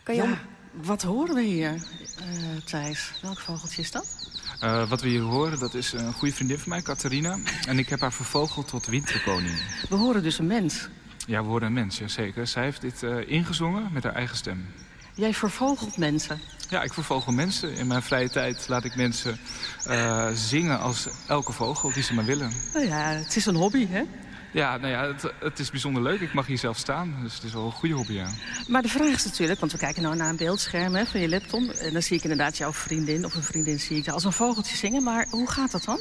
Kan je ja, om... Wat horen we hier, uh, Thijs? Welk vogeltje is dat? Uh, wat we hier horen, dat is een goede vriendin van mij, Catharina. En ik heb haar vervogeld tot winterkoning. We horen dus een mens. Ja, we horen een mens, ja, zeker. Zij heeft dit uh, ingezongen met haar eigen stem. Jij vervogelt mensen? Ja, ik vervogel mensen. In mijn vrije tijd laat ik mensen uh, zingen als elke vogel die ze maar willen. Nou ja, het is een hobby, hè? Ja, nou ja, het, het, is bijzonder leuk. Ik mag hier zelf staan, dus het is wel een goede hobby, ja. Maar de vraag is natuurlijk, want we kijken nou naar een beeldscherm hè, van je laptop... en dan zie ik inderdaad jouw vriendin of een vriendin zie ik als een vogeltje zingen. Maar hoe gaat dat dan?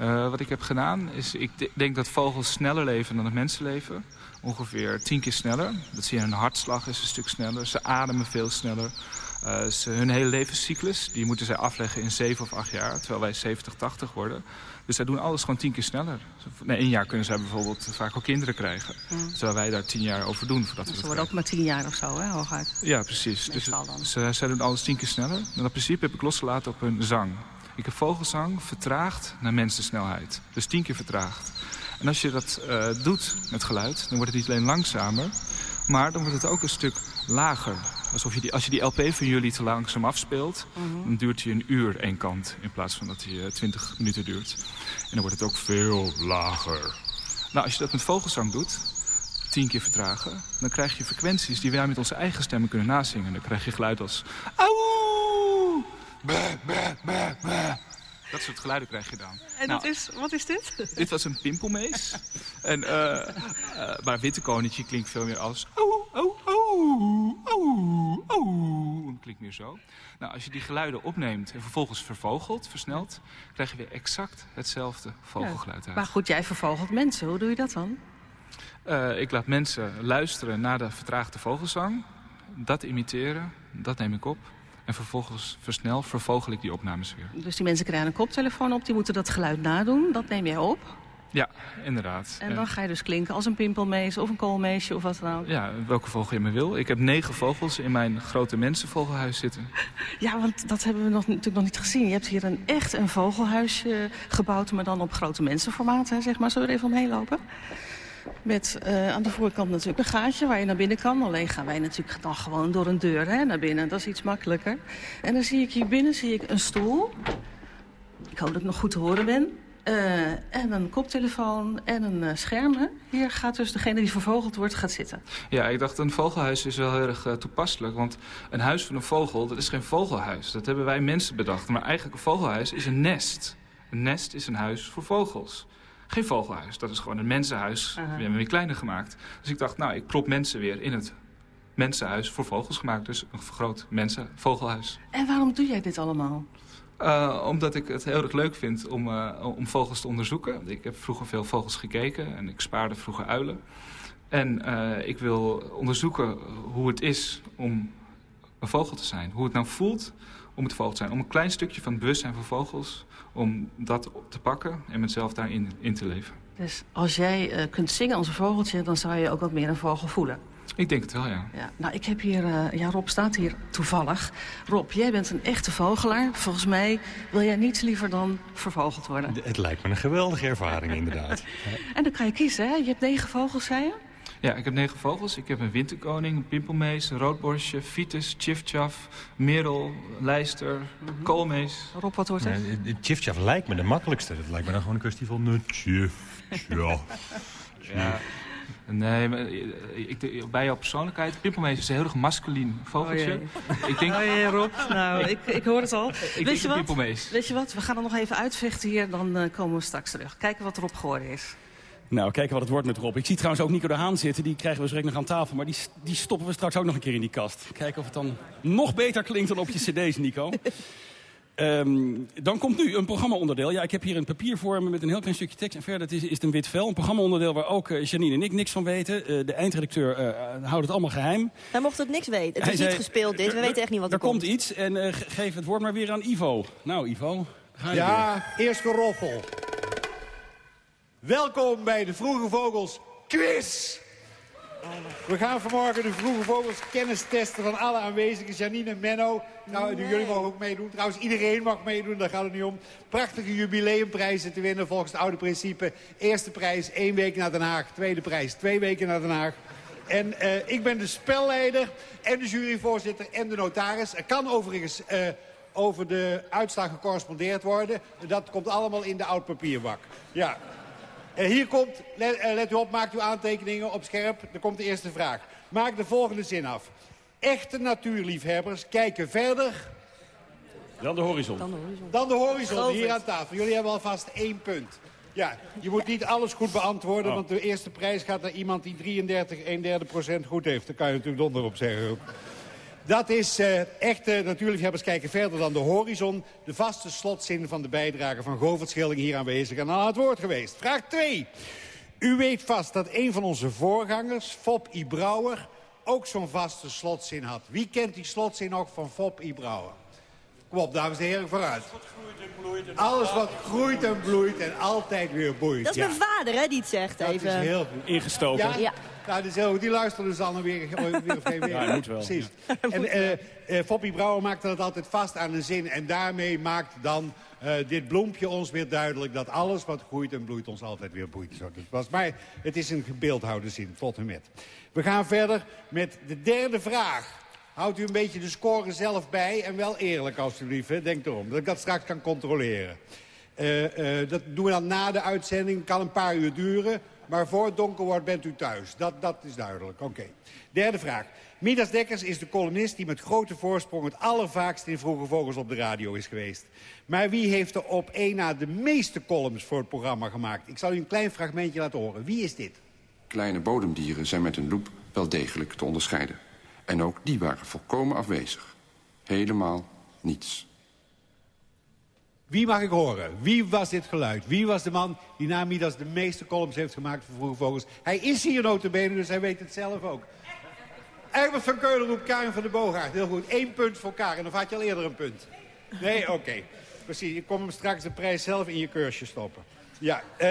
Uh, wat ik heb gedaan is, ik denk dat vogels sneller leven dan het mensenleven. Ongeveer tien keer sneller. Dat zie je hun hartslag is een stuk sneller. Ze ademen veel sneller. Uh, ze, hun hele levenscyclus die moeten zij afleggen in 7 of 8 jaar, terwijl wij 70, 80 worden. Dus zij doen alles gewoon tien keer sneller. In één jaar kunnen zij bijvoorbeeld vaak ook kinderen krijgen. Mm. Terwijl wij daar tien jaar over doen. Voordat dus we ze worden ook maar tien jaar of zo, hè, hooguit. Ja, precies. Dus ze, zij doen alles tien keer sneller. En dat principe heb ik losgelaten op hun zang. Ik heb vogelsang vertraagd naar mensensnelheid. Dus tien keer vertraagd. En als je dat uh, doet met geluid, dan wordt het niet alleen langzamer... maar dan wordt het ook een stuk lager. Alsof je die, als je die LP van jullie te langzaam afspeelt... Mm -hmm. dan duurt hij een uur één kant... in plaats van dat hij uh, 20 minuten duurt. En dan wordt het ook veel lager. Nou, als je dat met vogelsang doet, tien keer vertragen... dan krijg je frequenties die wij met onze eigen stemmen kunnen nazingen. Dan krijg je geluid als... Auw! Bah, bah, bah, bah. Dat soort geluiden krijg je dan. En nou, dat is, wat is dit? Dit was een pimpelmees. en, uh, uh, maar witte koninkje klinkt veel meer als... Auw, auw, auw, auw. Dat klinkt meer zo. Nou, als je die geluiden opneemt en vervolgens vervogelt, versnelt... krijg je weer exact hetzelfde vogelgeluid uit. Maar goed, jij vervogelt mensen. Hoe doe je dat dan? Uh, ik laat mensen luisteren naar de vertraagde vogelsang. Dat imiteren, dat neem ik op. En vervolgens versnel vervogel ik die opnames weer. Dus die mensen krijgen een koptelefoon op, die moeten dat geluid nadoen. Dat neem jij op? Ja, inderdaad. En dan ga je dus klinken als een pimpelmees of een koolmeesje of wat dan ook? Ja, welke vogel je maar wil. Ik heb negen vogels in mijn grote mensenvogelhuis zitten. Ja, want dat hebben we nog, natuurlijk nog niet gezien. Je hebt hier een, echt een vogelhuisje gebouwd, maar dan op grote mensenformaat, hè, zeg maar. Zullen we er even omheen lopen? Met uh, aan de voorkant natuurlijk een gaatje waar je naar binnen kan. Alleen gaan wij natuurlijk dan gewoon door een deur hè, naar binnen. Dat is iets makkelijker. En dan zie ik hier binnen zie ik een stoel. Ik hoop dat ik nog goed te horen ben. Uh, en een koptelefoon en een uh, scherm. Hier gaat dus degene die vervogeld wordt, gaat zitten. Ja, ik dacht een vogelhuis is wel heel erg toepasselijk. Want een huis van een vogel, dat is geen vogelhuis. Dat hebben wij mensen bedacht. Maar eigenlijk een vogelhuis is een nest. Een nest is een huis voor vogels. Geen vogelhuis, dat is gewoon een mensenhuis. -huh. We hebben weer kleiner gemaakt. Dus ik dacht, nou, ik prop mensen weer in het mensenhuis voor vogels gemaakt. Dus een groot mensen-vogelhuis. En waarom doe jij dit allemaal? Uh, omdat ik het heel erg leuk vind om, uh, om vogels te onderzoeken. Ik heb vroeger veel vogels gekeken en ik spaarde vroeger uilen. En uh, ik wil onderzoeken hoe het is om een vogel te zijn. Hoe het nou voelt om het vogel te zijn. Om een klein stukje van het bewustzijn van vogels... om dat op te pakken en mezelf daarin in te leven. Dus als jij uh, kunt zingen als een vogeltje... dan zou je ook wat meer een vogel voelen? Ik denk het wel, ja. ja nou, ik heb hier... Uh, ja, Rob staat hier toevallig. Rob, jij bent een echte vogelaar. Volgens mij wil jij niets liever dan vervogeld worden. Het lijkt me een geweldige ervaring, inderdaad. en dan kan je kiezen, hè? Je hebt negen vogels, zei je? Ja, ik heb negen vogels. Ik heb een winterkoning, een pimpelmees, een roodborstje, fiets, tjiftjaf, merel, lijster, mm -hmm. koolmees. Rob, wat wordt het? Nee, tjiftjaf lijkt me de makkelijkste. Dat lijkt me dan gewoon een kwestie van een tjiftjaf. ja. Nee, maar ik, bij jouw persoonlijkheid, pimpelmees is een heel erg masculien vogeltje. Oh, ik denk... oh jee, Rob. Nou, ik, ik hoor het al. ik Weet je wat? pimpelmees. Weet je wat? We gaan er nog even uitvechten hier, dan uh, komen we straks terug. Kijken wat Rob geworden is. Nou, kijken wat het wordt met Rob. Ik zie trouwens ook Nico de Haan zitten. Die krijgen we straks nog aan tafel. Maar die, die stoppen we straks ook nog een keer in die kast. Kijken of het dan nog beter klinkt dan op je cd's, Nico. Um, dan komt nu een programma-onderdeel. Ja, ik heb hier een papier voor me met een heel klein stukje tekst. En verder is, is het een wit vel. Een programma-onderdeel waar ook uh, Janine en ik niks van weten. Uh, de eindredacteur uh, houdt het allemaal geheim. Hij mocht het niks weten. Het Hij is zei, niet gespeeld dit. We weten echt niet wat er, er komt. Er komt iets en geef het woord maar weer aan Ivo. Nou, Ivo. Ga je ja, weer. eerst geroffel. Welkom bij de Vroege Vogels Quiz. We gaan vanmorgen de vroege vogels kennis testen van alle aanwezigen. Janine en Menno. Nou, jullie mogen ook meedoen. Trouwens, iedereen mag meedoen, daar gaat het niet om. Prachtige jubileumprijzen te winnen volgens het oude principe. Eerste prijs, één week naar Den Haag. Tweede prijs, twee weken naar Den Haag. En uh, ik ben de spelleider en de juryvoorzitter en de notaris. Er kan overigens uh, over de uitslag gecorrespondeerd worden. Dat komt allemaal in de oud papierbak. Ja. En hier komt, let, uh, let u op, maakt uw aantekeningen op scherp. Er komt de eerste vraag. Maak de volgende zin af. Echte natuurliefhebbers kijken verder... Dan de horizon. Dan de horizon, Dan de horizon hier aan tafel. Jullie hebben alvast één punt. Ja, je moet niet alles goed beantwoorden, oh. want de eerste prijs gaat naar iemand die 33, 1 derde procent goed heeft. Daar kan je natuurlijk donder op zeggen. Dat is uh, echt, uh, natuurlijk hebben we kijken verder dan de horizon. De vaste slotzin van de bijdrage van Govert Schilling hier aanwezig en aan het woord geweest. Vraag 2. U weet vast dat een van onze voorgangers, Fop I. Brouwer, ook zo'n vaste slotzin had. Wie kent die slotzin nog van Fop I. Brouwer? Kom op, dames en heren, vooruit. Alles wat groeit en bloeit en altijd weer boeit. Dat is ja. mijn vader, hè, die het zegt. Dat even. is heel goed. Ingestoken. Ja? ja. Nou, dus. Die luisteren dus dan weer, weer of geen weer. Ja, moet wel. Precies. En uh, uh, Foppie Brouwer maakte dat altijd vast aan een zin. En daarmee maakt dan uh, dit bloempje ons weer duidelijk... dat alles wat groeit en bloeit ons altijd weer boeit. Zo, dat was, maar het is een gebeeldhoude zin, tot en met. We gaan verder met de derde vraag. Houdt u een beetje de score zelf bij en wel eerlijk alstublieft. Hè? Denk erom, dat ik dat straks kan controleren. Uh, uh, dat doen we dan na de uitzending, kan een paar uur duren. Maar voor het donker wordt bent u thuis. Dat, dat is duidelijk. Oké. Derde vraag. Midas Dekkers is de columnist die met grote voorsprong... het allervaakst in Vroege Vogels op de radio is geweest. Maar wie heeft er op één na de meeste columns voor het programma gemaakt? Ik zal u een klein fragmentje laten horen. Wie is dit? Kleine bodemdieren zijn met een loep wel degelijk te onderscheiden. En ook die waren volkomen afwezig. Helemaal niets. Wie mag ik horen? Wie was dit geluid? Wie was de man die na Midas de meeste columns heeft gemaakt voor Vroege Vogels? Hij is hier notabene, dus hij weet het zelf ook. Egbert van Keulen roept Karin van de Boogaard. Heel goed. Eén punt voor Karin. Of had je al eerder een punt? Nee? Oké. Okay. Precies. Ik kom hem straks de prijs zelf in je keursje stoppen. Ja. Uh,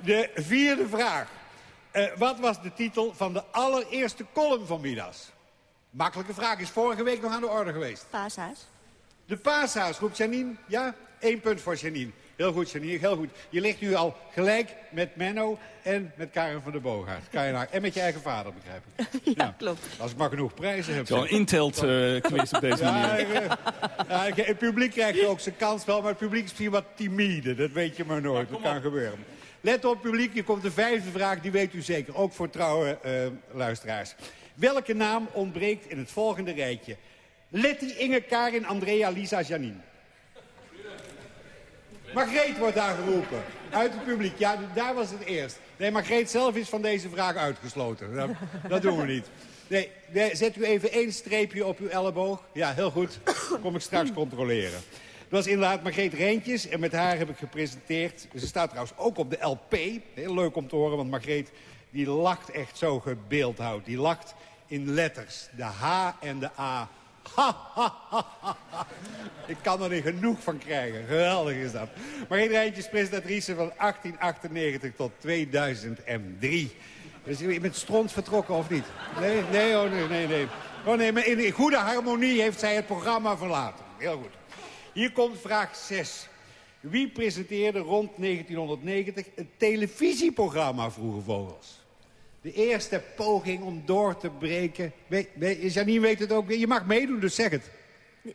de vierde vraag. Uh, wat was de titel van de allereerste column van Midas? Makkelijke vraag. Is vorige week nog aan de orde geweest. Paashuis. De paashuis, roept Janine. Ja? Eén punt voor Janine. Heel goed, Janine, heel goed. Je ligt nu al gelijk met Menno en met Karen van der Boogaard. En met je eigen vader, begrijp ik. Ja, ja, klopt. Als ik maar genoeg prijzen heb. Zo'n intelt uh, quiz op deze manier. Ja, ja, het publiek krijgt ook zijn kans wel, maar het publiek is misschien wat timide. Dat weet je maar nooit, dat kan gebeuren. Let op, publiek, hier komt de vijfde vraag, die weet u zeker. Ook voor trouwe uh, luisteraars. Welke naam ontbreekt in het volgende rijtje? Letty, Inge, Karin, Andrea, Lisa, Janine. Margreet wordt daar geroepen. Uit het publiek. Ja, daar was het eerst. Nee, Margreet zelf is van deze vraag uitgesloten. Dat, doen we niet. Nee, zet u even één streepje op uw elleboog. Ja, heel goed. Kom ik straks controleren. Dat was inderdaad Margreet Reentjes. En met haar heb ik gepresenteerd. Ze staat trouwens ook op de LP. Heel leuk om te horen, want Margreet die lacht echt zo gebeeldhouwd. Die lacht in letters. De H en de A. Ik kan er niet genoeg van krijgen. Geweldig is dat. Margreet Rijntjes, presentatrice van 1898 tot 2003. Dus je bent stront vertrokken, of niet? Nee, nee, oh nee, nee, nee. Oh nee, maar in goede harmonie heeft zij het programma verlaten. Heel goed. Hier komt vraag 6. Wie presenteerde rond 1990 het televisieprogramma Vroege Vogels? De eerste poging om door te breken. Weet, weet, Janine weet het ook. Je mag meedoen, dus zeg het.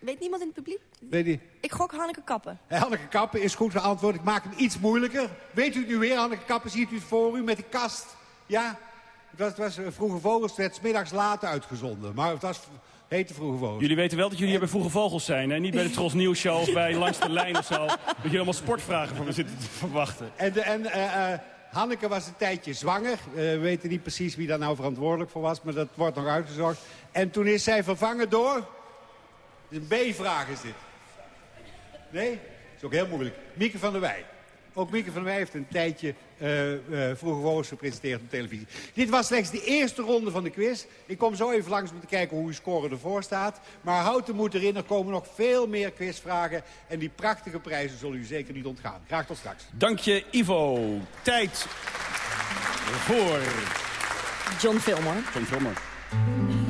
Weet niemand in het publiek? Weet? Ik gok Hanneke Kappen. Hanneke Kappen is goed geantwoord. Ik maak hem iets moeilijker. Weet u het nu weer, Hanneke Kappen? Ziet u het voor u met de kast? Ja? Het was, het was Vroege Vogels. Het werd middags later uitgezonden. Maar het was hete Vroege Vogels. Jullie weten wel dat jullie hier bij Vroege Vogels zijn. Hè? Niet bij de Tros Nieuws Show of bij Langs de Lijn of zo. Dat je allemaal sportvragen van me zitten te verwachten. En... De, en uh, uh, Hanneke was een tijdje zwanger. Uh, we weten niet precies wie daar nou verantwoordelijk voor was, maar dat wordt nog uitgezocht. En toen is zij vervangen door... Een B-vraag is dit. Nee? Dat is ook heel moeilijk. Mieke van der Wij. Ook Mieke van der Wij heeft een tijdje uh, uh, vroeger Vogels gepresenteerd op televisie. Dit was slechts de eerste ronde van de quiz. Ik kom zo even langs om te kijken hoe uw score ervoor staat. Maar houd de moed erin, er komen nog veel meer quizvragen. En die prachtige prijzen zullen u zeker niet ontgaan. Graag tot straks. Dank je, Ivo. Tijd voor John Fillmore. John Fillmore.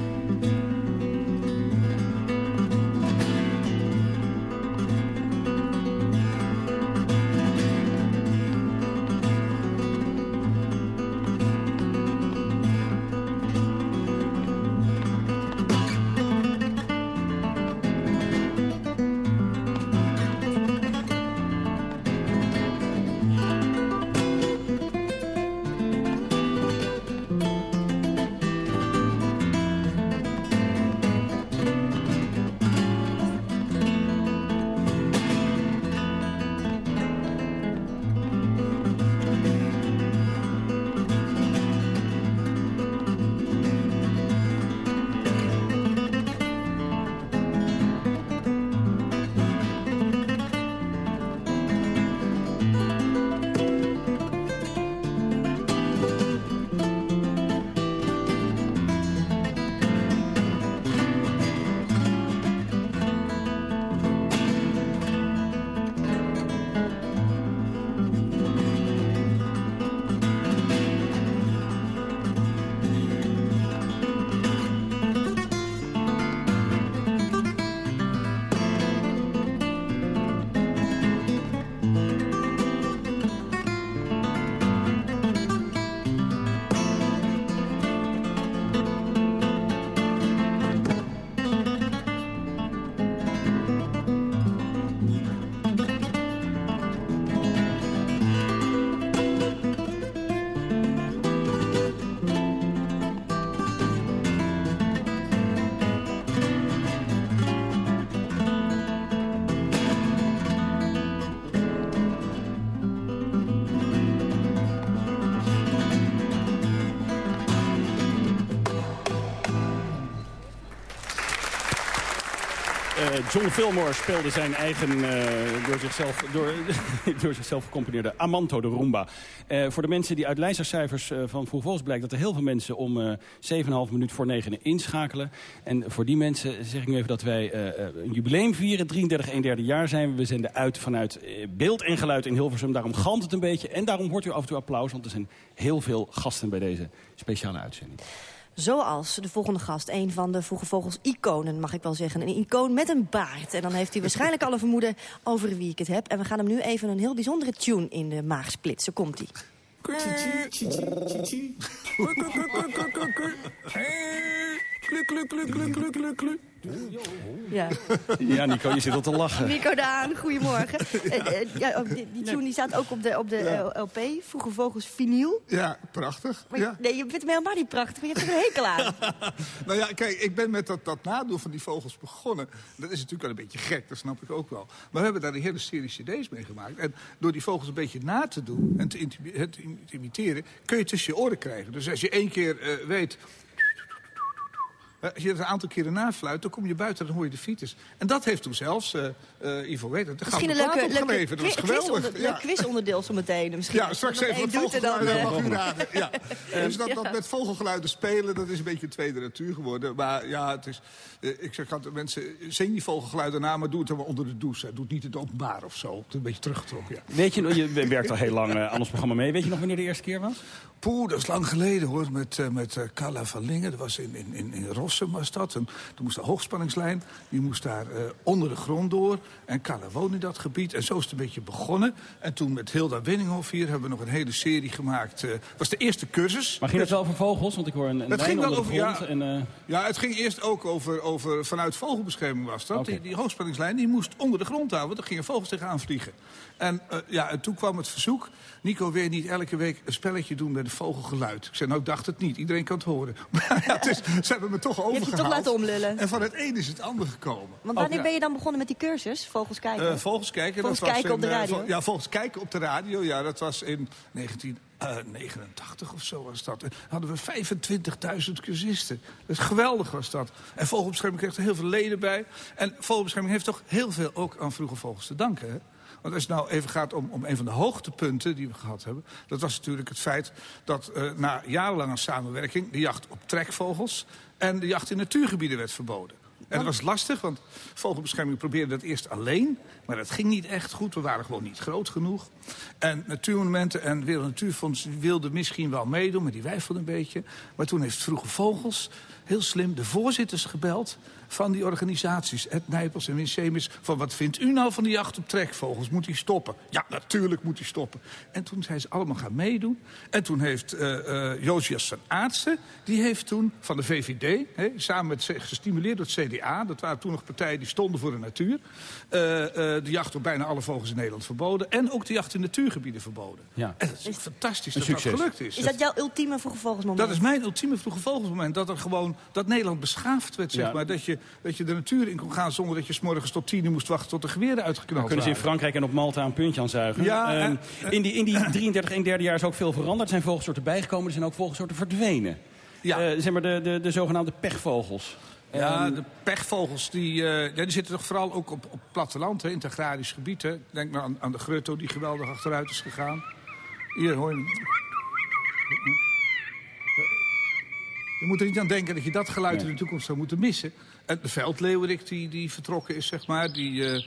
Eh, John Fillmore speelde zijn eigen, eh, door, zichzelf, door, door zichzelf gecomponeerde Amanto de Rumba. Uh, voor de mensen die uit lijstercijfers van Vroeg blijkt dat er heel veel mensen om 7,5 minuut voor 9 inschakelen. En voor die mensen zeg ik nu even dat wij een jubileum vieren. 33 1 derde jaar zijn we. We zenden uit vanuit beeld en geluid in Hilversum. Daarom gant het een beetje. En daarom hoort u af en toe applaus, want er zijn heel veel gasten bij deze speciale uitzending. Zoals de volgende gast, een van de Vroege Vogels iconen, mag ik wel zeggen. Een icoon met een baard. En dan heeft u waarschijnlijk al een vermoeden over wie ik het heb. En we gaan hem nu even een heel bijzondere tune in de maag splitsen. Komt-ie. Ja. ja, Nico, je zit al te lachen. Nico Daan, goedemorgen. uh, uh, ja, die, die tune die staat ook op de, op de ja. LP, Vroege Vogels vinyl. Ja, prachtig. Maar, ja. Nee, je vindt hem helemaal niet prachtig, maar je hebt er een hekel aan. nou ja, kijk, ik ben met dat, dat nadoen van die vogels begonnen. Dat is natuurlijk wel een beetje gek, dat snap ik ook wel. Maar we hebben daar een hele serie cd's mee gemaakt. En door die vogels een beetje na te doen en te, te imiteren... kun je tussen je oren krijgen. Dus als je één keer uh, weet als je het een aantal keren nafluit, dan kom je buiten en dan hoor je de fiets. En dat heeft toen zelfs, uh, uh, Ivo weet het, de Misschien een leuke, leuke dat was geweldig. ja. quizonderdeel zo meteen. Misschien ja, straks even wat vogelgeluiden, dan, mag u raden. Ja. Dus dat, dat met vogelgeluiden spelen, dat is een beetje tweede natuur geworden. Maar ja, het is, uh, ik zeg altijd, mensen, zing die vogelgeluiden na, maar doe het dan maar onder de douche. Doe het niet in het openbaar of zo. Het een beetje teruggetrokken, ja. Weet je, je werkt al heel lang aan ons programma mee. Weet je nog wanneer de eerste keer was? Poeh, dat is lang geleden hoor, met, uh, met uh, Carla van Lingen. Dat was in, in, in, in Rossum was dat. En toen moest de hoogspanningslijn, die moest daar uh, onder de grond door. En Carla woonde in dat gebied. En zo is het een beetje begonnen. En toen met Hilda Winninghoff hier hebben we nog een hele serie gemaakt. Het was de eerste cursus. Maar ging het wel over vogels? Want ik hoor een, een het ging wel over, ja, en, ja, het ging eerst ook over, over vanuit vogelbescherming was dat. Okay. Die, die hoogspanningslijn die moest onder de grond houden. Want er gingen vogels tegenaan vliegen. En, ja, en toen kwam het verzoek. Nico, wil je niet elke week een spelletje doen met vogelgeluid. Ik zei, nou, ik dacht het niet. Iedereen kan het horen. Maar ja, ze hebben me toch overgehaald. Je hebt je toch laten omlullen. En van het een is het ander gekomen. Want wanneer oh, ben je dan begonnen met die cursus? Vogels kijken? Uh, vogels kijken. Vogels dat kijken was op de radio? Uh, ja, vogels kijken op de radio. Ja, dat was in 1989 of zo was dat. En hadden we 25.000 cursisten. Dus geweldig was dat. En Vogelbescherming kreeg er heel veel leden bij. En Vogelbescherming heeft toch heel veel ook aan vroege vogels te danken, hè? Want als het nou even gaat om, om een van de hoogtepunten die we gehad hebben... dat was natuurlijk het feit dat uh, na jarenlange samenwerking... de jacht op trekvogels en de jacht in natuurgebieden werd verboden. En dat was lastig, want Vogelbescherming probeerde dat eerst alleen. Maar dat ging niet echt goed. We waren gewoon niet groot genoeg. En Natuurmonumenten en Wereld Natuurfonds wilden misschien wel meedoen... maar die wijfelden een beetje. Maar toen heeft Vroege Vogels heel slim de voorzitters gebeld van die organisaties. Het Nijpels en Winsemis. Van wat vindt u nou van die jacht op trekvogels? Moet die stoppen? Ja, natuurlijk moet die stoppen. En toen zijn ze allemaal gaan meedoen. En toen heeft uh, uh, Josias van Aartsen... die heeft toen van de VVD, he, samen met gestimuleerd door het CDA... dat waren toen nog partijen die stonden voor de natuur... Uh, de jacht op bijna alle vogels in Nederland verboden. En ook de jacht in natuurgebieden verboden. Ja. En dat is, fantastisch dat dat gelukt is. Is dat jouw ultieme vroege vogelsmoment? Dat is mijn ultieme vroege vogelsmoment. Dat er gewoon dat Nederland beschaafd werd, zeg ja. maar. Dat je, dat je de natuur in kon gaan zonder dat je s morgens tot tien uur moest wachten tot de geweren uitgeknald waren. kunnen ze in Frankrijk en op Malta een puntje aan zuigen. Ja, en, uh, in, die, in die 33 1 derde jaar is ook veel veranderd. Er zijn vogelsoorten bijgekomen, er zijn ook vogelsoorten verdwenen. Ja. Uh, zeg maar de, de, de zogenaamde pechvogels. Ja, de pechvogels die, uh, ja, die zitten toch vooral ook op, op platteland, hè, in het agrarisch gebied. Hè. Denk maar aan, aan de grutto die geweldig achteruit is gegaan. Hier hoor je Je moet er niet aan denken dat je dat geluid nee. in de toekomst zou moeten missen. En de veldleeuwerik die, die vertrokken is, zeg maar, die, uh,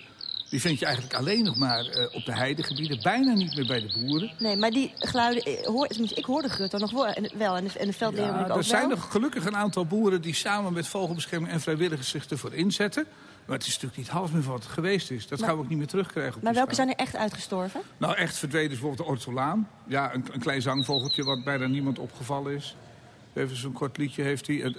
die vind je eigenlijk alleen nog maar uh, op de heidegebieden. Bijna niet meer bij de boeren. Nee, maar die geluiden, hoor, ik hoor de grutto nog wel en, wel, en de, en de veldleeuwerik ja, ook wel. Er zijn nog gelukkig een aantal boeren die samen met vogelbescherming en vrijwilligers zich ervoor inzetten. Maar het is natuurlijk niet half meer van wat het geweest is. Dat maar, gaan we ook niet meer terugkrijgen. maar welke zijn er echt uitgestorven? Nou, echt verdwenen is bijvoorbeeld de ortolaan. Ja, een, een klein zangvogeltje wat bijna niemand opgevallen is. Even zo'n kort liedje heeft hij.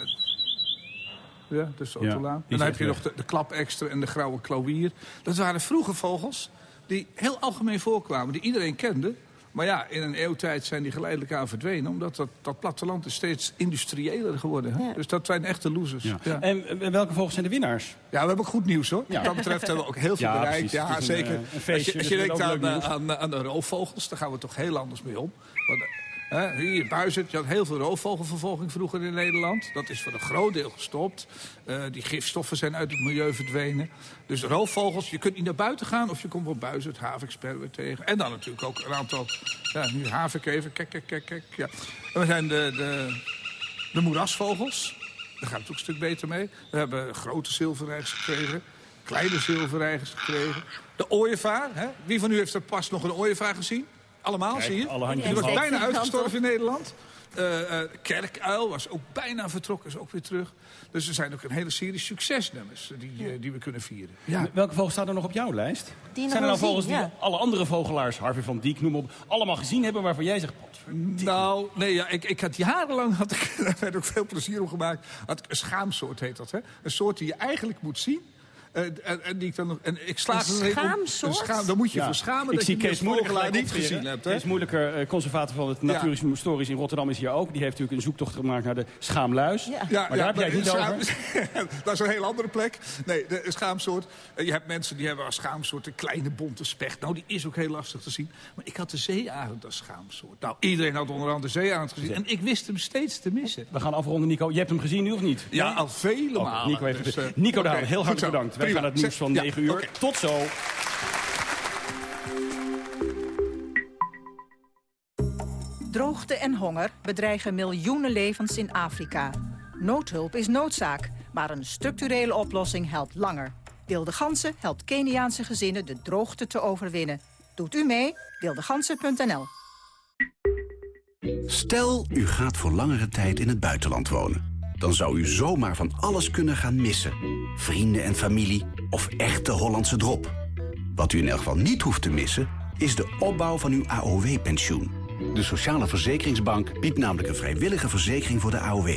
Ja, dat is ortolaan. Ja, en dan heb je nog de, de klap extra en de grauwe klauwier. Dat waren vroege vogels die heel algemeen voorkwamen. Die iedereen kende. Maar ja, in een eeuwtijd zijn die geleidelijk aan verdwenen. Omdat dat, dat platteland is steeds industriëler geworden. Hè? Ja. Dus dat zijn echte losers. Ja. Ja. En, welke vogels zijn de winnaars? Ja, we hebben ook goed nieuws hoor. Wat dat betreft hebben we ook heel veel bereikt. Ja, zeker. Een, een feestje, als je, als je denkt aan, aan, aan, de roofvogels, daar gaan we toch heel anders mee om. Want, He, hier, je had heel veel roofvogelvervolging vroeger in Nederland. Dat is voor een groot deel gestopt. Uh, die gifstoffen zijn uit het milieu verdwenen. Dus roofvogels, je kunt niet naar buiten gaan... of je komt op Buizerd, Haviksper weer tegen. En dan natuurlijk ook een aantal... Ja, nu Havik even, kijk, kijk, kijk, kijk. Ja. En we zijn de, de, de moerasvogels. Daar gaat het ook een stuk beter mee. We hebben grote zilverreigers gekregen. Kleine zilverreigers gekregen. De ooievaar, hè? Wie van u heeft er pas nog een ooievaar gezien? Allemaal, Kijk, zie je? Alle handjes Die was bijna uitgestorven in Nederland. Uh, uh, Kerkuil was ook bijna vertrokken, is ook weer terug. Dus er zijn ook een hele serie succesnummers die, uh, die we kunnen vieren. Ja. Welke vogel staat er nog op jouw lijst? Die zijn er nou vogels die ja. alle andere vogelaars, Harvey van Dijk, noem op, allemaal gezien hebben waarvan jij zegt... Nou, nee, ja, ik, ik had jarenlang, had ik, daar werd ook veel plezier om gemaakt, had ik een schaamsoort heet dat. Hè? Een soort die je eigenlijk moet zien en, en, die ik dan nog, en ik slaag een schaamsoort? Een schaam, dan moet je ja. voor schamen ik dat zie je Kees Moeilijker niet gezien hebt. Hè? Kees Moeilijker, uh, conservator van het Natuurhistorisch Historisch in Rotterdam is hier ook. Die heeft natuurlijk een zoektocht gemaakt naar de schaamluis. Ja. Ja, maar daar heb jij het niet schaam, over. dat is een heel andere plek. Nee, de schaamsoort. Uh, je hebt mensen die hebben als schaamsoort een kleine bonte specht. Nou, die is ook heel lastig te zien. Maar ik had de zeearend als schaamsoort. Nou, iedereen had onder andere de zeearend gezien. En ik wist hem steeds te missen. We gaan afronden, Nico. Je hebt hem gezien nu of niet? Ja, al vele malen. Nico, heeft dus, Nico okay. Daan, heel hartelijk bedankt. Wij gaan het nieuws van 9 uur. Okay. Tot zo. Droogte en honger bedreigen miljoenen levens in Afrika. Noodhulp is noodzaak, maar een structurele oplossing helpt langer. Wilde Gansen helpt Keniaanse gezinnen de droogte te overwinnen. Doet u mee? wildegansen.nl Stel, u gaat voor langere tijd in het buitenland wonen. Dan zou u zomaar van alles kunnen gaan missen. Vrienden en familie of echte Hollandse drop. Wat u in elk geval niet hoeft te missen, is de opbouw van uw AOW-pensioen. De Sociale Verzekeringsbank biedt namelijk een vrijwillige verzekering voor de AOW.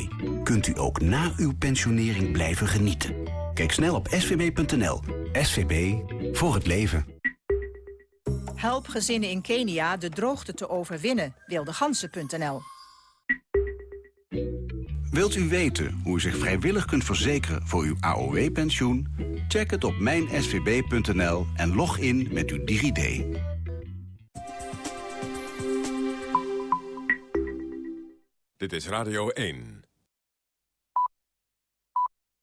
Kunt u ook na uw pensionering blijven genieten. Kijk snel op svb.nl. SVB voor het leven. Help gezinnen in Kenia de droogte te overwinnen. Wildegansen.nl Wilt u weten hoe u zich vrijwillig kunt verzekeren voor uw AOW-pensioen? Check het op mijnsvb.nl en log in met uw DigiD. Dit is Radio 1.